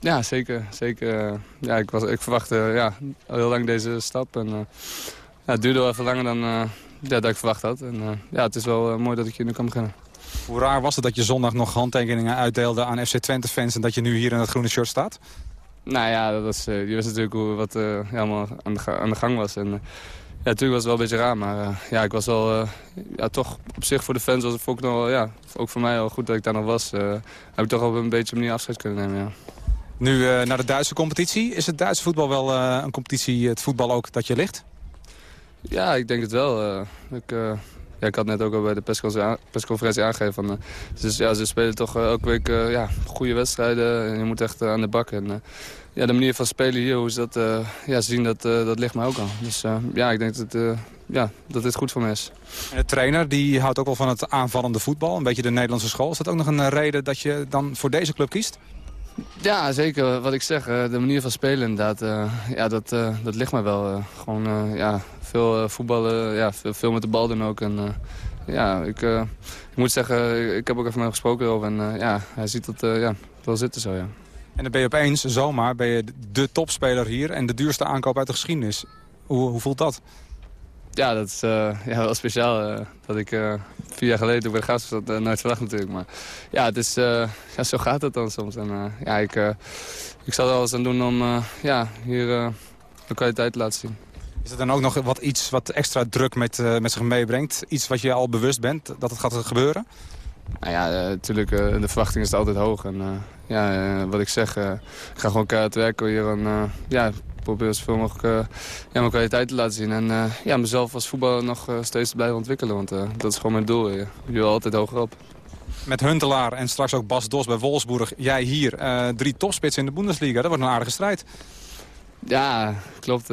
Ja, zeker. zeker. Ja, ik, was, ik verwachtte ja, al heel lang deze stap. En, eh, ja, het duurde wel even langer dan eh, ja, dat ik verwacht had. En, eh, ja, het is wel eh, mooi dat ik hier nu kan beginnen. Hoe raar was het dat je zondag nog handtekeningen uitdeelde aan FC Twente-fans... en dat je nu hier in het groene shirt staat? Nou ja, dat was, eh, die was natuurlijk hoe, wat eh, ja, allemaal aan de, aan de gang was. En, eh, ja, natuurlijk was het wel een beetje raar, maar ja, ik was wel, ja, toch op zich voor de fans was het ook nog wel, ja, ook voor mij wel goed dat ik daar nog was. eh, heb ik toch op een beetje manier afscheid kunnen nemen, ja. Nu naar de Duitse competitie. Is het Duitse voetbal wel een competitie, het voetbal ook, dat je ligt? Ja, ik denk het wel. ik, ja, ik had net ook al bij de persconferentie, aangegeven. Van, dus ja, ze spelen toch eh, elke week eh, ja, goede wedstrijden. En je moet echt aan de bak. En, ja, de manier van spelen hier, hoe ze dat ja, zien, dat, dat ligt mij ook aan. Dus ja, ik denk dat, ja, dat dit goed voor me is. En de trainer die houdt ook wel van het aanvallende voetbal. Een beetje de Nederlandse school. Is dat ook nog een reden dat je dan voor deze club kiest? Ja, zeker. Wat ik zeg, eh, de manier van spelen inderdaad, eh, ja, dat, eh, dat ligt mij wel. gewoon ja, veel voetballen, ja, veel, veel met de bal doen ook. En, ja, ik, ik moet zeggen, ik heb ook even met hem gesproken over. En ja, hij ziet dat ja, wel zitten zo, ja. En dan ben je opeens, zomaar, ben je de topspeler hier... en de duurste aankoop uit de geschiedenis. Hoe, hoe voelt dat? Ja, dat is eh, ja, wel speciaal. eh, dat ik eh, vier jaar geleden toen bij de Graafschap zat, eh, nooit verwacht natuurlijk. Maar ja, het is, ja, zo gaat het dan soms. En, ja, ik, ik zal er alles aan doen om ja, hier de kwaliteit te laten zien. Is er dan ook nog wat iets wat extra druk met, met zich meebrengt? Iets wat je al bewust bent dat het gaat gebeuren? Nou ja, natuurlijk, de verwachting is altijd hoog. En ja, wat ik zeg, ik ga gewoon keihard werken hier. En ja, probeer zoveel mogelijk eh, ja, mijn kwaliteit te laten zien. En eh, ja, mezelf als voetballer nog eh, steeds te blijven ontwikkelen. Want dat is gewoon mijn doel. Je, wil altijd hoger op. Met Huntelaar en straks ook Bas Dos bij Wolfsburg. Jij hier, drie topspitsen in de Bundesliga. Dat wordt een aardige strijd. Ja, klopt.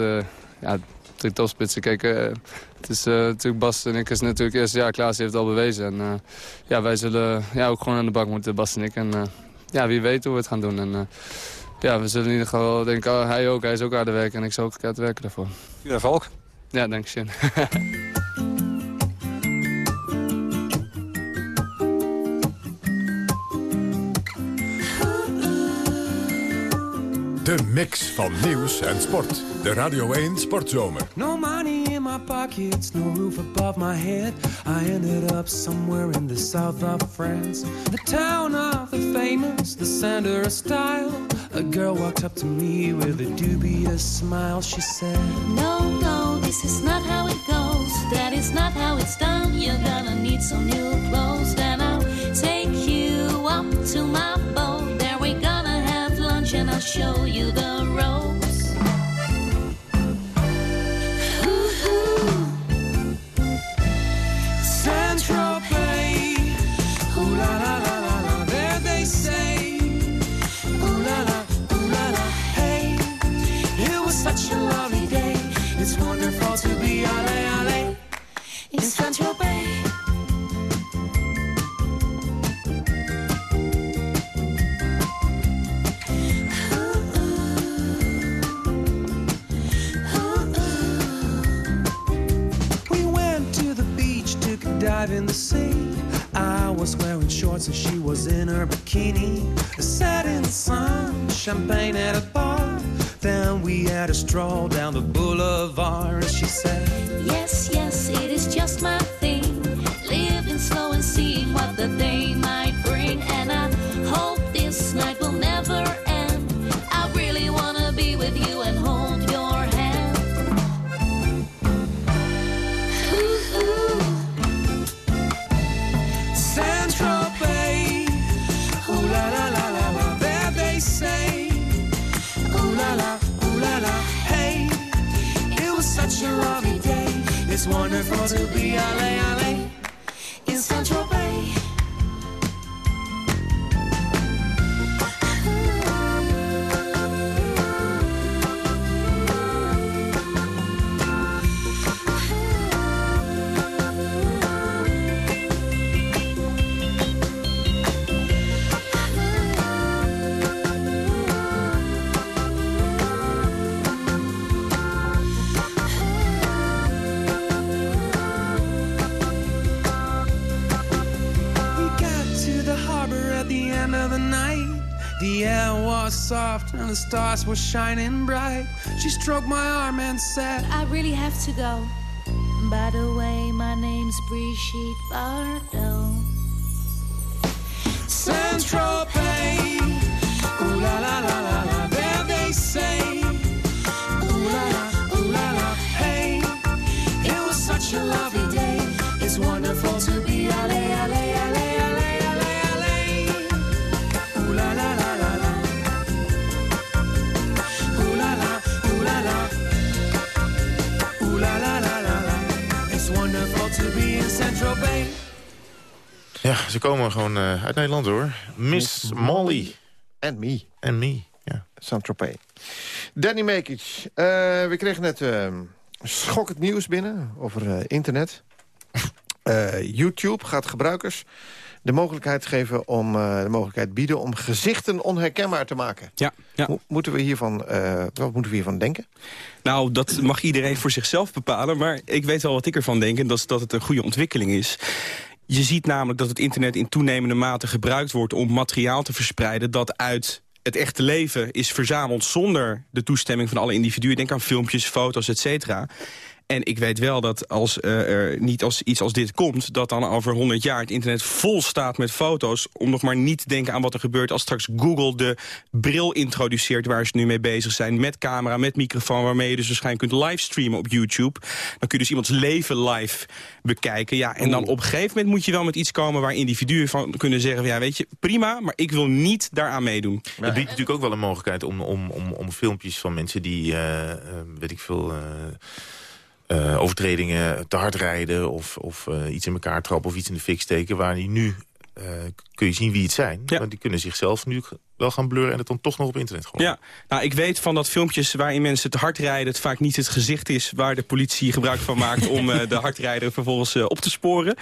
ja, drie topspitsen. Kijk, het is natuurlijk Bas en ik is natuurlijk eerst jaar. Klaas heeft het al bewezen. En ja, wij zullen ja, ook gewoon aan de bak moeten, Bas en ik. En ja, wie weet hoe we het gaan doen. En ja, we zullen in ieder geval denken, oh, hij ook, hij is ook aan het werken. En ik zal ook keihard werken daarvoor. Ja, Valk. Ja, dankjewel. De mix van nieuws en sport. De Radio 1 Sportzomer. No money in my pockets, no roof above my head. I ended up somewhere in the south of France. The town of the famous, the center of style. A girl walked up to me with a dubious smile. She said, No, no, this is not how it goes. That is not how it's done. You're gonna need some new clothes. Then I'll take you up to my I'll show you the ropes. Ooh la la la la there they say. Ooh la la, ooh la la, hey. It was such a lovely day. It's wonderful to be ale ale in Saint Tropez. Dive in the sea. I was wearing shorts and she was in her bikini. Sat in the sun, champagne at a bar. Then we had a stroll down the boulevard. And she said, Yes, yes, it is just my thing. Living slow and seeing what the day wonderful to be ale ale the stars were shining bright. She stroked my arm and said, I really have to go. By the way, my name's Brigitte Bardot. Saint Tropez. Ooh la la la la la, there they say. Ooh la la, ooh la la, hey. It was such a lovely Ja, ze komen gewoon eh, uit Nederland hoor. Miss Molly. En me. En me, ja. Saint-Tropez. Danny Mekic. eh, we kregen net eh, schokkend nieuws binnen over eh, internet. Eh, YouTube gaat gebruikers de mogelijkheid geven om eh, de mogelijkheid bieden om gezichten onherkenbaar te maken. Ja, ja. Hoe moeten we hiervan, eh, wat moeten we hiervan denken? Nou, dat mag iedereen voor zichzelf bepalen. Maar ik weet wel wat ik ervan denk. En dat is dat het een goede ontwikkeling is. Je ziet namelijk dat het internet in toenemende mate gebruikt wordt... om materiaal te verspreiden dat uit het echte leven is verzameld... zonder de toestemming van alle individuen. Denk aan filmpjes, foto's, et cetera. En ik weet wel dat als eh, er niet als iets als dit komt... dat dan over 100 jaar het internet vol staat met foto's... om nog maar niet te denken aan wat er gebeurt als straks Google de bril introduceert... waar ze nu mee bezig zijn, met camera, met microfoon... waarmee je dus waarschijnlijk kunt livestreamen op YouTube. Dan kun je dus iemands leven live bekijken. Ja, en dan op een gegeven moment moet je wel met iets komen... waar individuen van kunnen zeggen, van, ja, weet je, prima... maar ik wil niet daaraan meedoen. Het biedt natuurlijk ook wel een mogelijkheid om, om, om, om filmpjes van mensen die, eh, eh, weet ik veel... overtredingen te hard rijden of, of eh, iets in elkaar trappen of iets in de fik steken... waar die nu eh, kun je zien wie het zijn. Maar die kunnen zichzelf nu wel gaan blurren en het dan toch nog op internet gooien. Ja, nou, ik weet van dat filmpjes waarin mensen te hard rijden... het vaak niet het gezicht is waar de politie gebruik van maakt... om eh, de hardrijder vervolgens eh, op te sporen.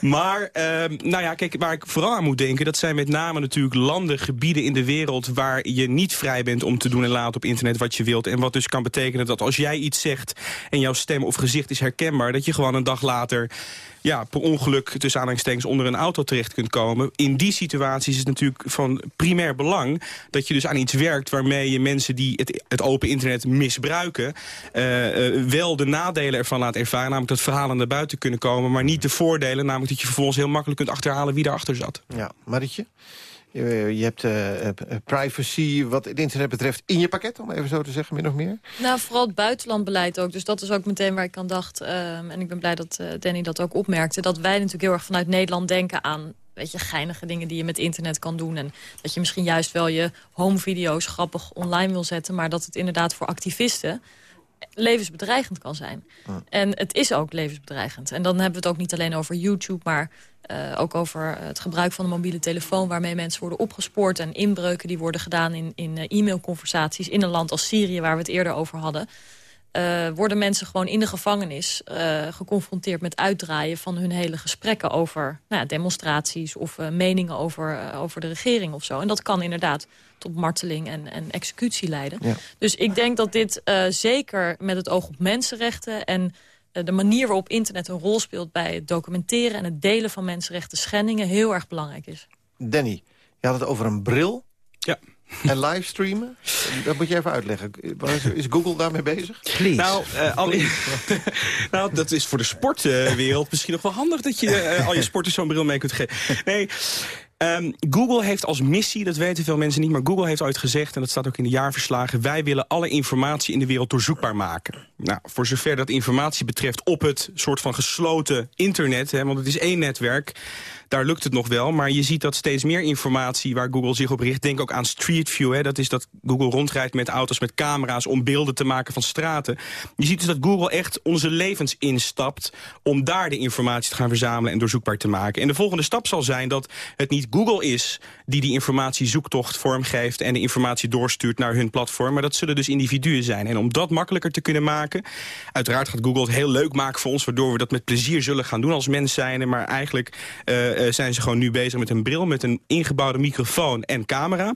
Maar, ehm, nou ja, kijk, waar ik vooral aan moet denken... dat zijn met name natuurlijk landen, gebieden in de wereld... waar je niet vrij bent om te doen en laten op internet wat je wilt. En wat dus kan betekenen dat als jij iets zegt... en jouw stem of gezicht is herkenbaar... dat je gewoon een dag later ja, per ongeluk tussen aanhalingstekens onder een auto terecht kunt komen. In die situaties is het natuurlijk van primair belang... dat je dus aan iets werkt waarmee je mensen die het, het open internet misbruiken... eh, eh, wel de nadelen ervan laat ervaren. Namelijk dat verhalen naar buiten kunnen komen... maar niet de voordelen, namelijk dat je vervolgens heel makkelijk kunt achterhalen wie daarachter zat. Ja, Marietje? Je, je hebt eh, eh, privacy wat het internet betreft in je pakket, om even zo te zeggen, min of meer. Nou, vooral het buitenlandbeleid ook. Dus dat is ook meteen waar ik aan dacht. ehm, en ik ben blij dat eh, Danny dat ook opmerkte. Dat wij natuurlijk heel erg vanuit Nederland denken aan... Weet je, geinige dingen die je met internet kan doen. En dat je misschien juist wel je homevideo's grappig online wil zetten. Maar dat het inderdaad voor activisten levensbedreigend kan zijn. En het is ook levensbedreigend. En dan hebben we het ook niet alleen over YouTube... maar eh, ook over het gebruik van de mobiele telefoon... waarmee mensen worden opgespoord en inbreuken die worden gedaan... in, in eh, e-mailconversaties in een land als Syrië, waar we het eerder over hadden... eh, worden mensen gewoon in de gevangenis geconfronteerd met uitdraaien... van hun hele gesprekken over nou ja, demonstraties of meningen over, over de regering of zo. En dat kan inderdaad tot marteling en, en executie leiden. Ja. Dus ik denk dat dit eh, zeker met het oog op mensenrechten... en eh, de manier waarop internet een rol speelt bij het documenteren... en het delen van mensenrechten schendingen heel erg belangrijk is. Danny, je had het over een bril. Ja. En livestreamen? Dat moet je even uitleggen. Is- Google daarmee bezig? Nou, eh, nou, dat is voor de sportwereld misschien nog wel handig... dat je al je sporters zo'n bril mee kunt geven. Nee, ehm, Google heeft als missie, dat weten veel mensen niet... maar Google heeft ooit gezegd, en dat staat ook in de jaarverslagen... wij willen alle informatie in de wereld doorzoekbaar maken. Nou, voor zover dat informatie betreft op het soort van gesloten internet... Hè, want het is één netwerk... Daar lukt het nog wel, maar je ziet dat steeds meer informatie waar Google zich op richt. Denk ook aan Street View, hè, dat is dat Google rondrijdt met auto's met camera's om beelden te maken van straten. Je ziet dus dat Google echt onze levens instapt om daar de informatie te gaan verzamelen en doorzoekbaar te maken. En de volgende stap zal zijn dat het niet Google is die die informatiezoektocht vormgeeft en de informatie doorstuurt naar hun platform, maar dat zullen dus individuen zijn. En om dat makkelijker te kunnen maken, uiteraard gaat Google het heel leuk maken voor ons, waardoor we dat met plezier zullen gaan doen als mens zijn. Maar eigenlijk eh, zijn ze gewoon nu bezig met een bril met een ingebouwde microfoon en camera.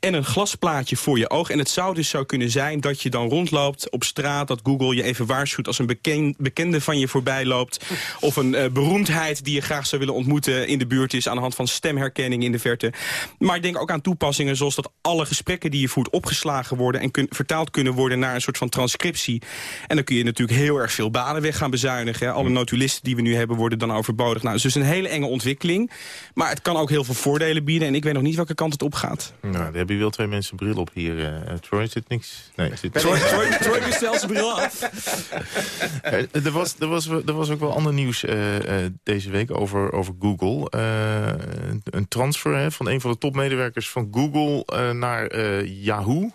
En een glasplaatje voor je oog. En het zou dus zo kunnen zijn dat je dan rondloopt op straat... dat Google je even waarschuwt als een beken- bekende van je voorbij loopt... of een eh, beroemdheid die je graag zou willen ontmoeten in de buurt is... aan de hand van stemherkenning in de verte. Maar ik denk ook aan toepassingen zoals dat alle gesprekken die je voert... opgeslagen worden en kun- vertaald kunnen worden naar een soort van transcriptie. En dan kun je natuurlijk heel erg veel banen weg gaan bezuinigen. hè. Alle notulisten die we nu hebben worden dan overbodig. Nou, het is dus een hele enge ontwikkeling. Maar het kan ook heel veel voordelen bieden. En ik weet nog niet welke kant het op gaat. Nou, daar hebben wel twee mensen bril op hier. eh, Troy, zit niks? Nee, zit Troy, Troy, Troy bestelt zijn bril af. Er, was, er, was, er was ook wel ander nieuws eh, deze week over, over Google. Een- een transfer hè, van een van de topmedewerkers van Google naar Yahoo.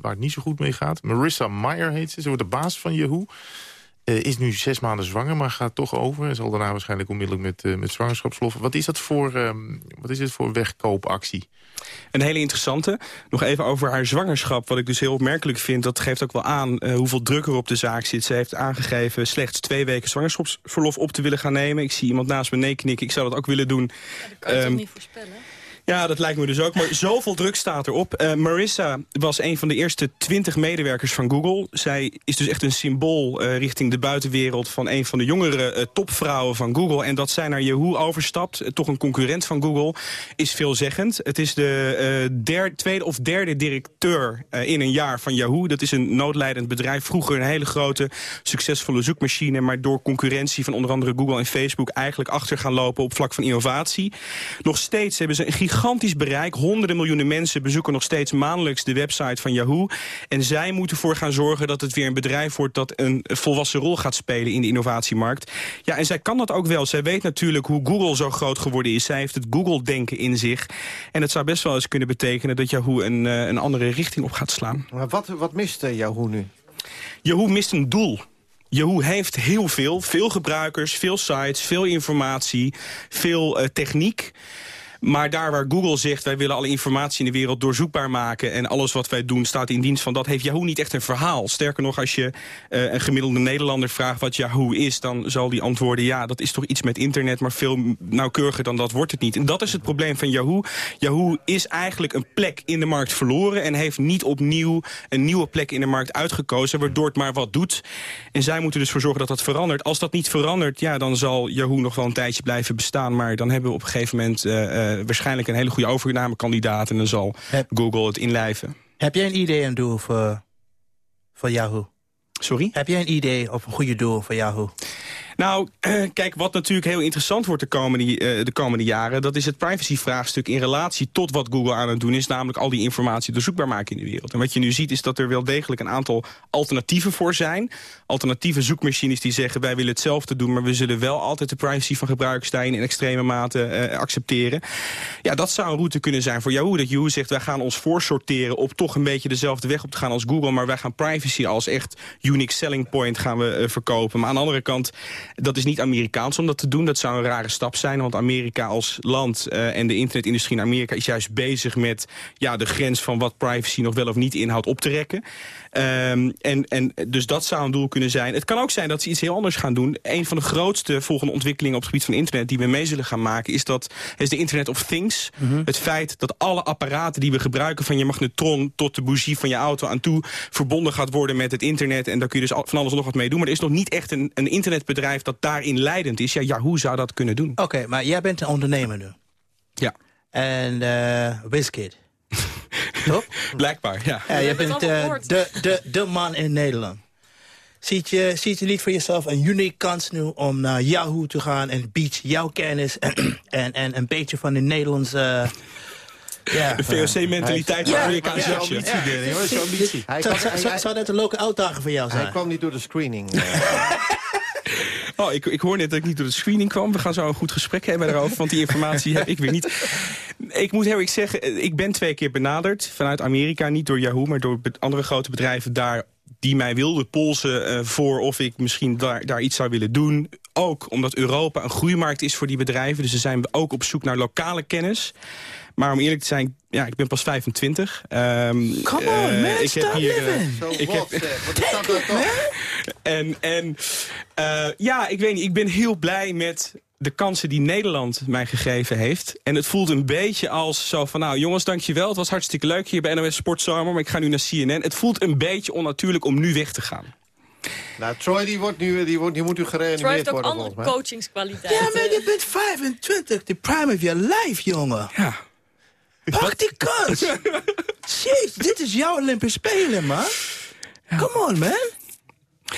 waar het niet zo goed mee gaat. Marissa Meyer heet ze. Ze wordt de baas van Yahoo. Is nu zes maanden zwanger, maar gaat toch over. En zal daarna waarschijnlijk onmiddellijk met, eh, met zwangerschapsverlof. Wat is dat voor, ehm, wat is dit voor wegkoopactie? Een hele interessante. Nog even over haar zwangerschap. Wat ik dus heel opmerkelijk vind, dat geeft ook wel aan eh, hoeveel druk er op de zaak zit. Ze heeft aangegeven slechts twee weken zwangerschapsverlof op te willen gaan nemen. Ik zie iemand naast me nee knikken. Ik zou dat ook willen doen. kan je toch Ehm, niet voorspellen? Ja, dat lijkt me dus ook. Maar zoveel druk staat erop. Eh, Marissa was een van de eerste twintig medewerkers van Google. Zij is dus echt een symbool eh, richting de buitenwereld... van een van de jongere eh, topvrouwen van Google. En dat zij naar Yahoo overstapt, toch een concurrent van Google... is veelzeggend. Het is de tweede of derde directeur in een jaar van Yahoo. Dat is een noodlijdend bedrijf. Vroeger een hele grote, succesvolle zoekmachine... maar door concurrentie van onder andere Google en Facebook... eigenlijk achter gaan lopen op vlak van innovatie. Nog steeds hebben ze een gigantisch bereik. Honderden miljoenen mensen bezoeken nog steeds maandelijks de website van Yahoo. En zij moeten ervoor gaan zorgen dat het weer een bedrijf wordt... dat een volwassen rol gaat spelen in de innovatiemarkt. Ja, en zij kan dat ook wel. Zij weet natuurlijk hoe Google zo groot geworden is. Zij heeft het Google-denken in zich. En het zou best wel eens kunnen betekenen dat Yahoo een, eh, een andere richting op gaat slaan. Maar wat, wat mist eh, Yahoo nu? Yahoo mist een doel. Yahoo heeft heel veel. Veel gebruikers, veel sites, veel informatie, veel eh, techniek. Maar daar waar Google zegt, wij willen alle informatie in de wereld doorzoekbaar maken... en alles wat wij doen staat in dienst van dat, heeft Yahoo niet echt een verhaal. Sterker nog, als je eh, een gemiddelde Nederlander vraagt wat Yahoo is... dan zal die antwoorden, ja, dat is toch iets met internet... maar veel nauwkeuriger dan dat wordt het niet. En dat is het probleem van Yahoo. Yahoo is eigenlijk een plek in de markt verloren... en heeft niet opnieuw een nieuwe plek in de markt uitgekozen... waardoor het maar wat doet. En zij moeten dus voor zorgen dat dat verandert. Als dat niet verandert, ja, dan zal Yahoo nog wel een tijdje blijven bestaan... maar dan hebben we op een gegeven moment... eh, eh, waarschijnlijk een hele goede overnamekandidaat... en dan zal Google het inlijven. Heb jij een idee, een doel voor, voor Yahoo? Sorry? Heb jij een idee of een goede doel voor Yahoo? Nou, kijk, wat natuurlijk heel interessant wordt de komende, eh, de komende jaren... dat is het privacyvraagstuk in relatie tot wat Google aan het doen is... namelijk al die informatie doorzoekbaar maken in de wereld. En wat je nu ziet is dat er wel degelijk een aantal alternatieven voor zijn. Alternatieve zoekmachines die zeggen... wij willen hetzelfde doen, maar we zullen wel altijd de privacy van gebruikers... in extreme mate eh, accepteren. Ja, dat zou een route kunnen zijn voor Yahoo. Dat Yahoo zegt, wij gaan ons voorsorteren op toch een beetje dezelfde weg op te gaan als Google... maar wij gaan privacy als echt unique selling point gaan we eh, verkopen. Maar aan de andere kant dat is niet Amerikaans om dat te doen. Dat zou een rare stap zijn, want Amerika als land eh, en de internetindustrie in Amerika is juist bezig met ja, de grens van wat privacy nog wel of niet inhoudt op te rekken. Ehm, en, en dus dat zou een doel kunnen zijn. Het kan ook zijn dat ze iets heel anders gaan doen. Een van de grootste volgende ontwikkelingen op het gebied van internet die we mee zullen gaan maken is dat is de Internet of Things. Het feit dat alle apparaten die we gebruiken van je magnetron tot de bougie van je auto aan toe verbonden gaat worden met het internet. En daar kun je dus van alles nog wat mee doen. Maar er is nog niet echt een, een internetbedrijf dat daarin leidend is. Ja, Yahoo zou dat kunnen doen. Oké, maar jij bent een ondernemer nu. Ja. En eh Wizkid. Toch? Blijkbaar, ja. Ja, jij bent eh, de, de, de man in Nederland. Ziet je, ziet je niet voor jezelf een unieke kans nu om naar Yahoo te gaan... en biedt jouw kennis en, en, en een beetje van de Nederlandse... eh, ja, De VOC-mentaliteit van Amerikaanse Ja, jasje. ambitie, Zou, dat een leuke uitdaging voor jou zijn? Hij kwam niet door de screening. Oh, ik, ik hoor net dat ik niet door de screening kwam. We gaan zo een goed gesprek hebben daarover, want die informatie heb ik weer niet. Ik moet heel eerlijk zeggen, ik ben twee keer benaderd vanuit Amerika. Niet door Yahoo, maar door andere grote bedrijven daar die mij wilden polsen eh, voor of ik misschien daar, daar iets zou willen doen. Ook omdat Europa een groeimarkt is voor die bedrijven. Dus ze zijn ook op zoek naar lokale kennis. Maar om eerlijk te zijn, ja, ik ben pas 25. Ehm, Come on, eh, man, ik heb hier, eh, living. Zo ik wat, heb, nou en, en eh, ja, ik weet niet, ik ben heel blij met de kansen die Nederland mij gegeven heeft. En het voelt een beetje als zo van... nou jongens, dankjewel, het was hartstikke leuk hier bij NOS Sportzomer... maar ik ga nu naar CNN. Het voelt een beetje onnatuurlijk om nu weg te gaan. Nou, Troy die, wordt nu, die, wordt, die moet nu Troy gereanimeerd heeft ook worden andere coachingskwaliteiten. Ja, maar je bent 25, the prime of your life, jongen. Ja. Pak die kans. Jeez, dit is jouw Olympische Spelen, man. Come on, man.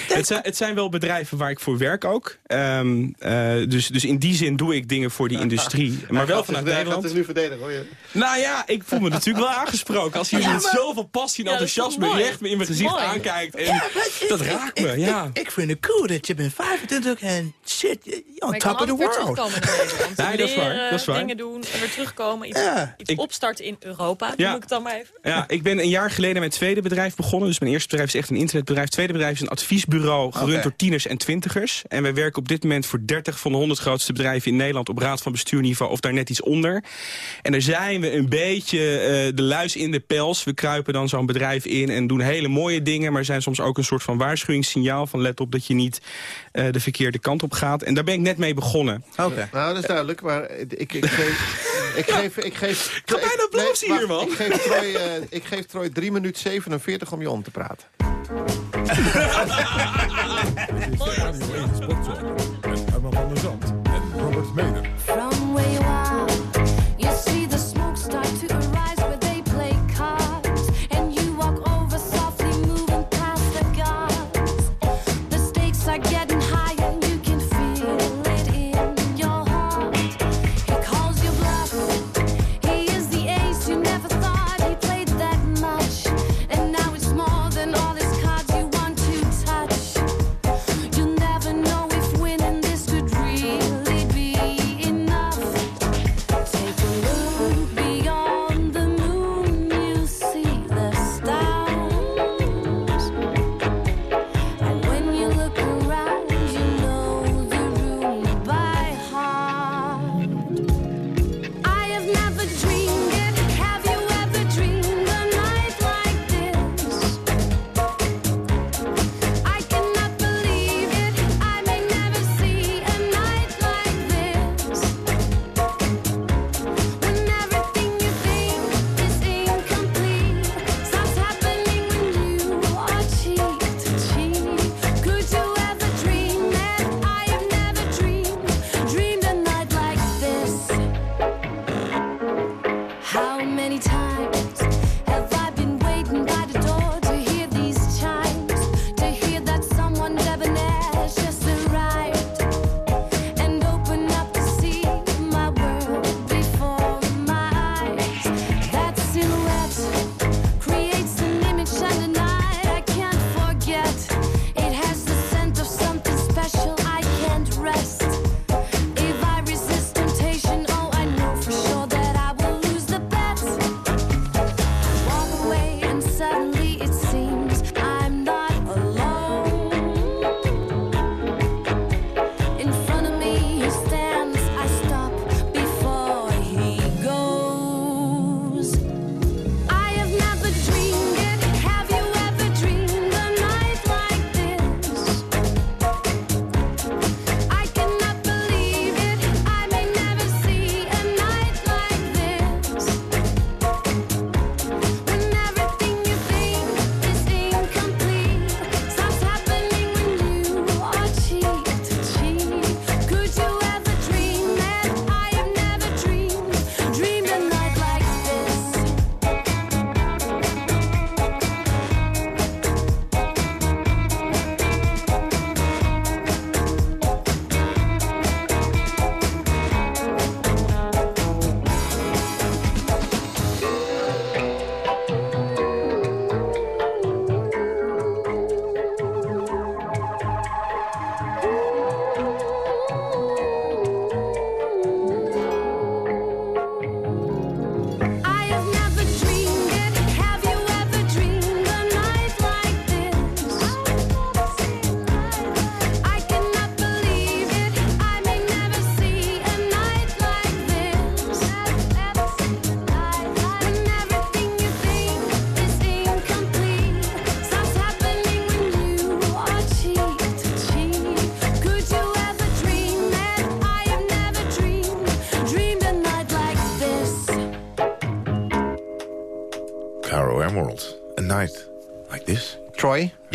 Het zijn, het zijn wel bedrijven waar ik voor werk ook. Ehm, eh, dus, dus in die zin doe ik dingen voor die industrie. Maar wel vanuit gaat Nederland. het nu verdedigen, hoor je. Nou ja, ik voel me natuurlijk wel aangesproken. Als iemand met zoveel passie en Ja, dat is enthousiasme recht me in mijn Dat is gezicht mooi. aankijkt. En Ja, dat ik- raakt ik- me, ik- ja. Ik vind het cool dat je bent 25 en shit, on je top of the world. terugkomen naar Nederland. Nee, dat is waar, Leren, dat is waar. dingen doen en weer terugkomen. Iets, Ja. opstarten in Europa. Ja. Noem ik het dan maar even. Ja, ik ben een jaar geleden mijn tweede bedrijf begonnen. Dus mijn eerste bedrijf is echt een internetbedrijf. Tweede bedrijf is een adviesbureau gerund door tieners en twintigers. En wij werken op dit moment voor 30 van de 100 grootste bedrijven in Nederland... op raad van bestuurniveau of daar net iets onder. En daar zijn we een beetje eh, de luis in de pels. We kruipen dan zo'n bedrijf in en doen hele mooie dingen... maar zijn soms ook een soort van waarschuwingssignaal... van let op dat je niet eh, de verkeerde kant op gaat. En daar ben ik net mee begonnen. Oké. Nou, dat is duidelijk, maar ik, ik, geef... Ik geef, ik geef Ik hier, man. Ik geef, Troy, eh, ik geef Troy 3 minuten 47 om je om te praten. Radio 1 Sportzomer. Met van der Zand en Robert Meder. From where you are,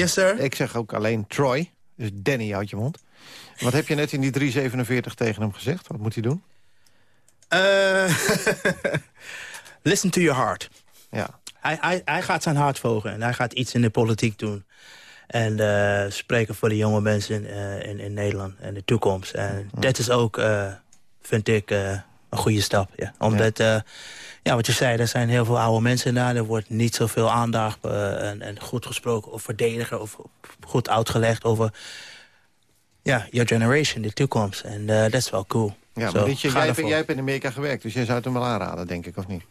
Yes, sir. Ik zeg ook alleen Troy. Dus Danny uit je mond. Wat heb je net in die 347 tegen hem gezegd? Wat moet hij doen? Eh, listen to your heart. Ja. Hij, hij, hij gaat zijn hart volgen en hij gaat iets in de politiek doen. En eh, spreken voor de jonge mensen eh, in, in Nederland en de toekomst. En dat is ook, vind ik, een goede stap. Ja. Omdat, ja. ja, wat je zei, er zijn heel veel oude mensen daar. Er wordt niet zoveel aandacht eh, en, en goed gesproken of verdedigen... of goed uitgelegd over ja, your generation, de toekomst. En eh, dat is wel cool. Ja, maar weet je, jij, ervoor. jij hebt in Amerika gewerkt, dus jij zou het hem wel aanraden, denk ik, of niet?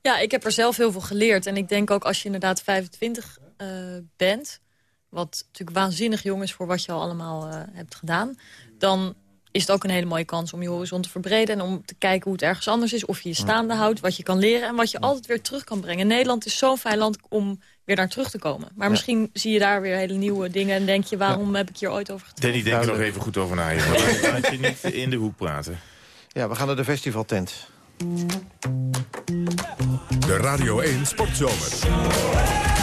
Ja, ik heb er zelf heel veel geleerd. En ik denk ook als je inderdaad 25 eh, bent... wat natuurlijk waanzinnig jong is voor wat je al allemaal eh, hebt gedaan... dan is het ook een hele mooie kans om je horizon te verbreden... en om te kijken hoe het ergens anders is, of je je staande houdt... wat je kan leren en wat je altijd weer terug kan brengen. Nederland is zo'n fijn land om weer naar terug te komen. Maar misschien zie je daar weer hele nieuwe dingen... en denk je, waarom heb ik hier ooit over gedacht? Danny, denk er nog even goed over na. Laat je niet in de hoek praten. Ja, we gaan naar de festivaltent. De Radio 1 Sportzomer.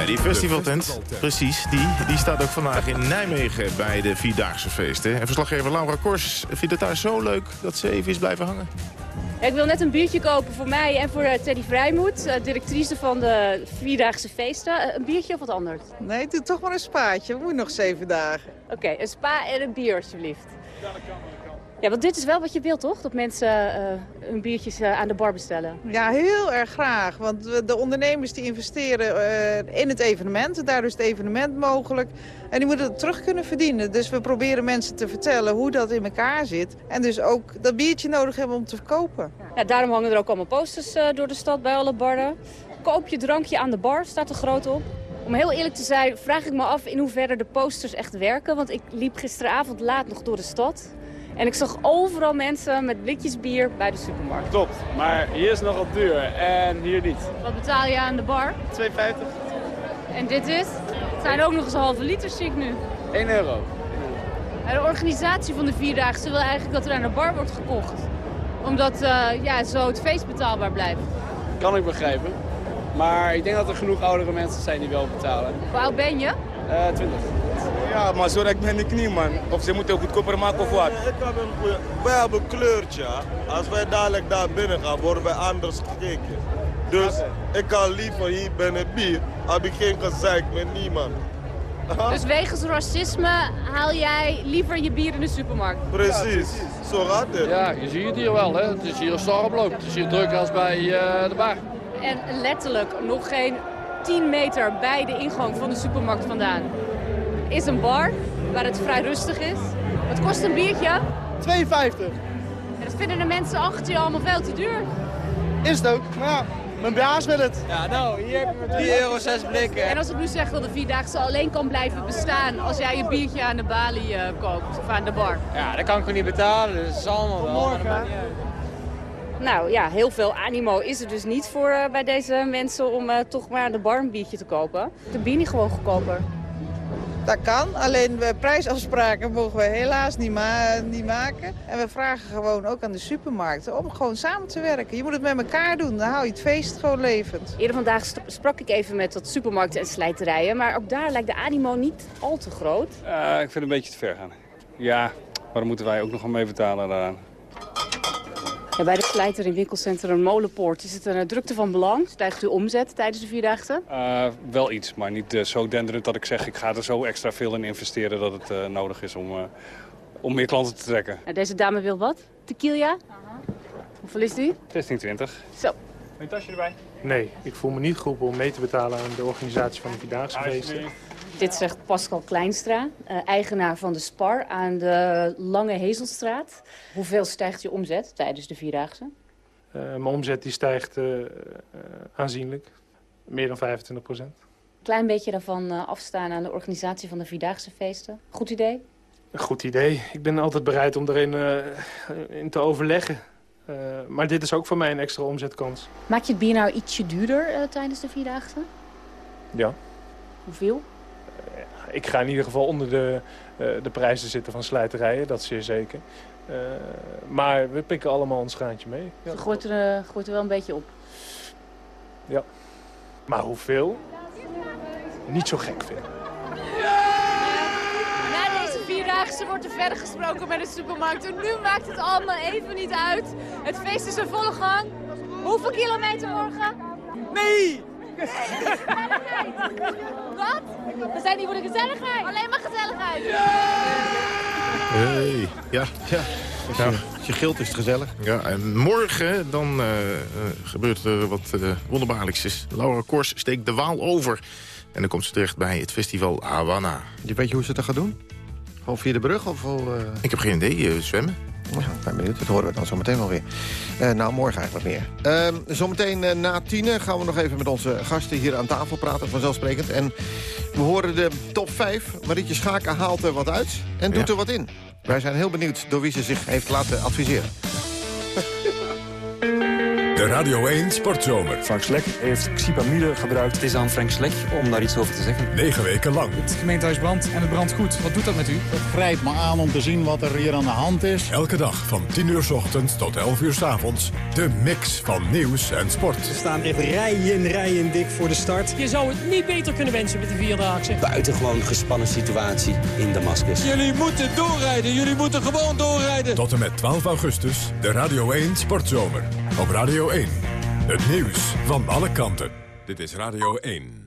Ja, die festivaltent, precies, die, die staat ook vandaag in Nijmegen bij de Vierdaagse feesten. En verslaggever Laura Kors vindt het daar zo leuk dat ze even is blijven hangen. Ja, ik wil net een biertje kopen voor mij en voor eh, Teddy Vrijmoed, eh, directrice van de Vierdaagse Feesten. Eh, een biertje of wat anders? Nee, doe toch maar een spaatje. We moeten nog zeven dagen. Oké, een spa en een bier alsjeblieft. Ja, want dit is wel wat je wilt, toch? Dat mensen eh, hun biertjes eh, aan de bar bestellen. Ja, heel erg graag. Want de ondernemers die investeren eh, in het evenement. Daardoor is het evenement mogelijk. En die moeten het terug kunnen verdienen. Dus we proberen mensen te vertellen hoe dat in elkaar zit. En dus ook dat biertje nodig hebben om te verkopen. Ja, daarom hangen er ook allemaal posters eh, door de stad bij alle barren. Koop je drankje aan de bar, staat er groot op. Om heel eerlijk te zijn, vraag ik me af in hoeverre de posters echt werken. Want ik liep gisteravond laat nog door de stad. En ik zag overal mensen met blikjes bier bij de supermarkt. Klopt, maar hier is nogal duur en hier niet. Wat betaal je aan de bar? 2,50. En dit is? Het zijn ook nog eens halve liters, zie ik nu. 1 euro. En de organisatie van de Vierdaagse wil eigenlijk dat er aan de bar wordt gekocht. Omdat eh, ja, zo het feest betaalbaar blijft. Kan ik begrijpen. Maar ik denk dat er genoeg oudere mensen zijn die wel betalen. Hoe oud ben je? Eh 20. Ja, maar zo ik ben ik niet, man. Of ze moeten goedkoper maken of wat? Ik heb een goeie... Wij hebben een kleurtje. Als wij dadelijk daar binnen gaan, worden wij anders gekeken. Dus ik kan liever hier binnen bier. Heb ik geen gezeik met niemand. Dus wegens racisme haal jij liever je bier in de supermarkt? Precies, zo gaat het. Ja, je ziet het hier wel, hè. Het is hier een stormloop. Het is hier drukker als bij eh, de bar. En letterlijk nog geen 10 meter bij de ingang van de supermarkt vandaan is een bar waar het vrij rustig is. Wat kost een biertje? 2,50. En dat vinden de mensen achter je allemaal veel te duur. Is het ook, maar ja, mijn baas wil het. Ja, nou, hier heb je 3 euro 6 blikken. En als ik nu zeg dat de Vierdaagse alleen kan blijven bestaan als jij je biertje aan de balie eh, koopt of aan de bar. Ja, dat kan ik gewoon niet betalen, dus het is allemaal wel. maar Nou ja, heel veel animo is er dus niet voor eh, bij deze mensen om eh, toch maar aan de bar een biertje te kopen. De bier niet gewoon goedkoper. Dat kan, alleen we prijsafspraken mogen we helaas niet, ma- niet maken. En we vragen gewoon ook aan de supermarkten om gewoon samen te werken. Je moet het met elkaar doen, dan hou je het feest gewoon levend. Eerder vandaag sprak ik even met wat supermarkten en slijterijen, maar ook daar lijkt de animo niet al te groot. Eh, ik vind het een beetje te ver gaan. Ja, maar dan moeten wij ook nog aan mee betalen daaraan. Ja, bij de slijter in winkelcentrum Molenpoort is het een eh, drukte van belang. Stijgt uw omzet tijdens de Vierdaagse? Eh, wel iets, maar niet eh, zo denderend dat ik zeg... ik ga er zo extra veel in investeren dat het eh, nodig is om, eh, om meer klanten te trekken. Nou, deze dame wil wat? Tequila? Hoeveel is die? 1620. Zo. Een tasje erbij? Nee, ik voel me niet geroepen om mee te betalen aan de organisatie van de Vierdaagse feesten. Dit zegt Pascal Kleinstra, eh, eigenaar van de Spar aan de Lange Hezelstraat. Hoeveel stijgt je omzet tijdens de Vierdaagse? Eh, mijn omzet die stijgt eh, eh, aanzienlijk. Meer dan 25 procent. Klein beetje daarvan eh, afstaan aan de organisatie van de Vierdaagse feesten. Goed idee? Een goed idee. Ik ben altijd bereid om erin eh, in te overleggen. Eh, maar dit is ook voor mij een extra omzetkans. Maak je het bier nou ietsje duurder tijdens de Vierdaagse? Ja. Hoeveel? Ik ga in ieder geval onder de, eh, de prijzen zitten van slijterijen, dat zeer zeker. Eh, maar we pikken allemaal ons graantje mee. Ja. Gooit er, eh, gooit er wel een beetje op. ja. Maar hoeveel? Niet zo gek vind. Na deze Vierdaagse wordt er verder gesproken met de supermarkt. En nu maakt het allemaal even niet uit. Het feest is in volle gang. Hoeveel kilometer morgen? Nee! Wat? We zijn hier voor de gezelligheid. Alleen maar gezelligheid. Hey, ja. ja. Als je, als je gilt is het gezellig. Ja, en morgen dan eh, eh, gebeurt er wat uh, wonderbaarlijks. Laura Kors steekt de Waal over. En dan komt ze terecht bij het festival Havana. Je weet je hoe ze dat gaat doen? Gewoon via de brug of... Uh... Ik heb geen idee. zwemmen? Nou, ik ben benieuwd. Dat horen we dan zometeen wel weer. Eh, nou, morgen eigenlijk meer. Ehm, zometeen eh, na tienen gaan we nog even met onze gasten hier aan tafel praten, vanzelfsprekend. En we horen de top 5. Marietje Schaken haalt er wat uit en doet Ja. er wat in. Wij zijn heel benieuwd door wie ze zich heeft laten adviseren. De Radio 1 Sportzomer. Frank Slek heeft xipamide gebruikt. Het is aan Frank Slek om daar iets over te zeggen. Negen weken lang. Het gemeentehuis brandt en het brandt goed. Wat doet dat met u? Het grijpt me aan om te zien wat er hier aan de hand is. Elke dag van 10 uur 's ochtends tot 11 uur 's avonds. De mix van nieuws en sport. We staan echt rijen rijen dik voor de start. Je zou het niet beter kunnen wensen met die Vierdaagse. Buitengewoon gespannen situatie in Damascus. Jullie moeten doorrijden. Jullie moeten gewoon doorrijden. Tot en met 12 augustus de Radio 1 Sportzomer. Op Radio 1. Het nieuws van alle kanten. Dit is Radio 1.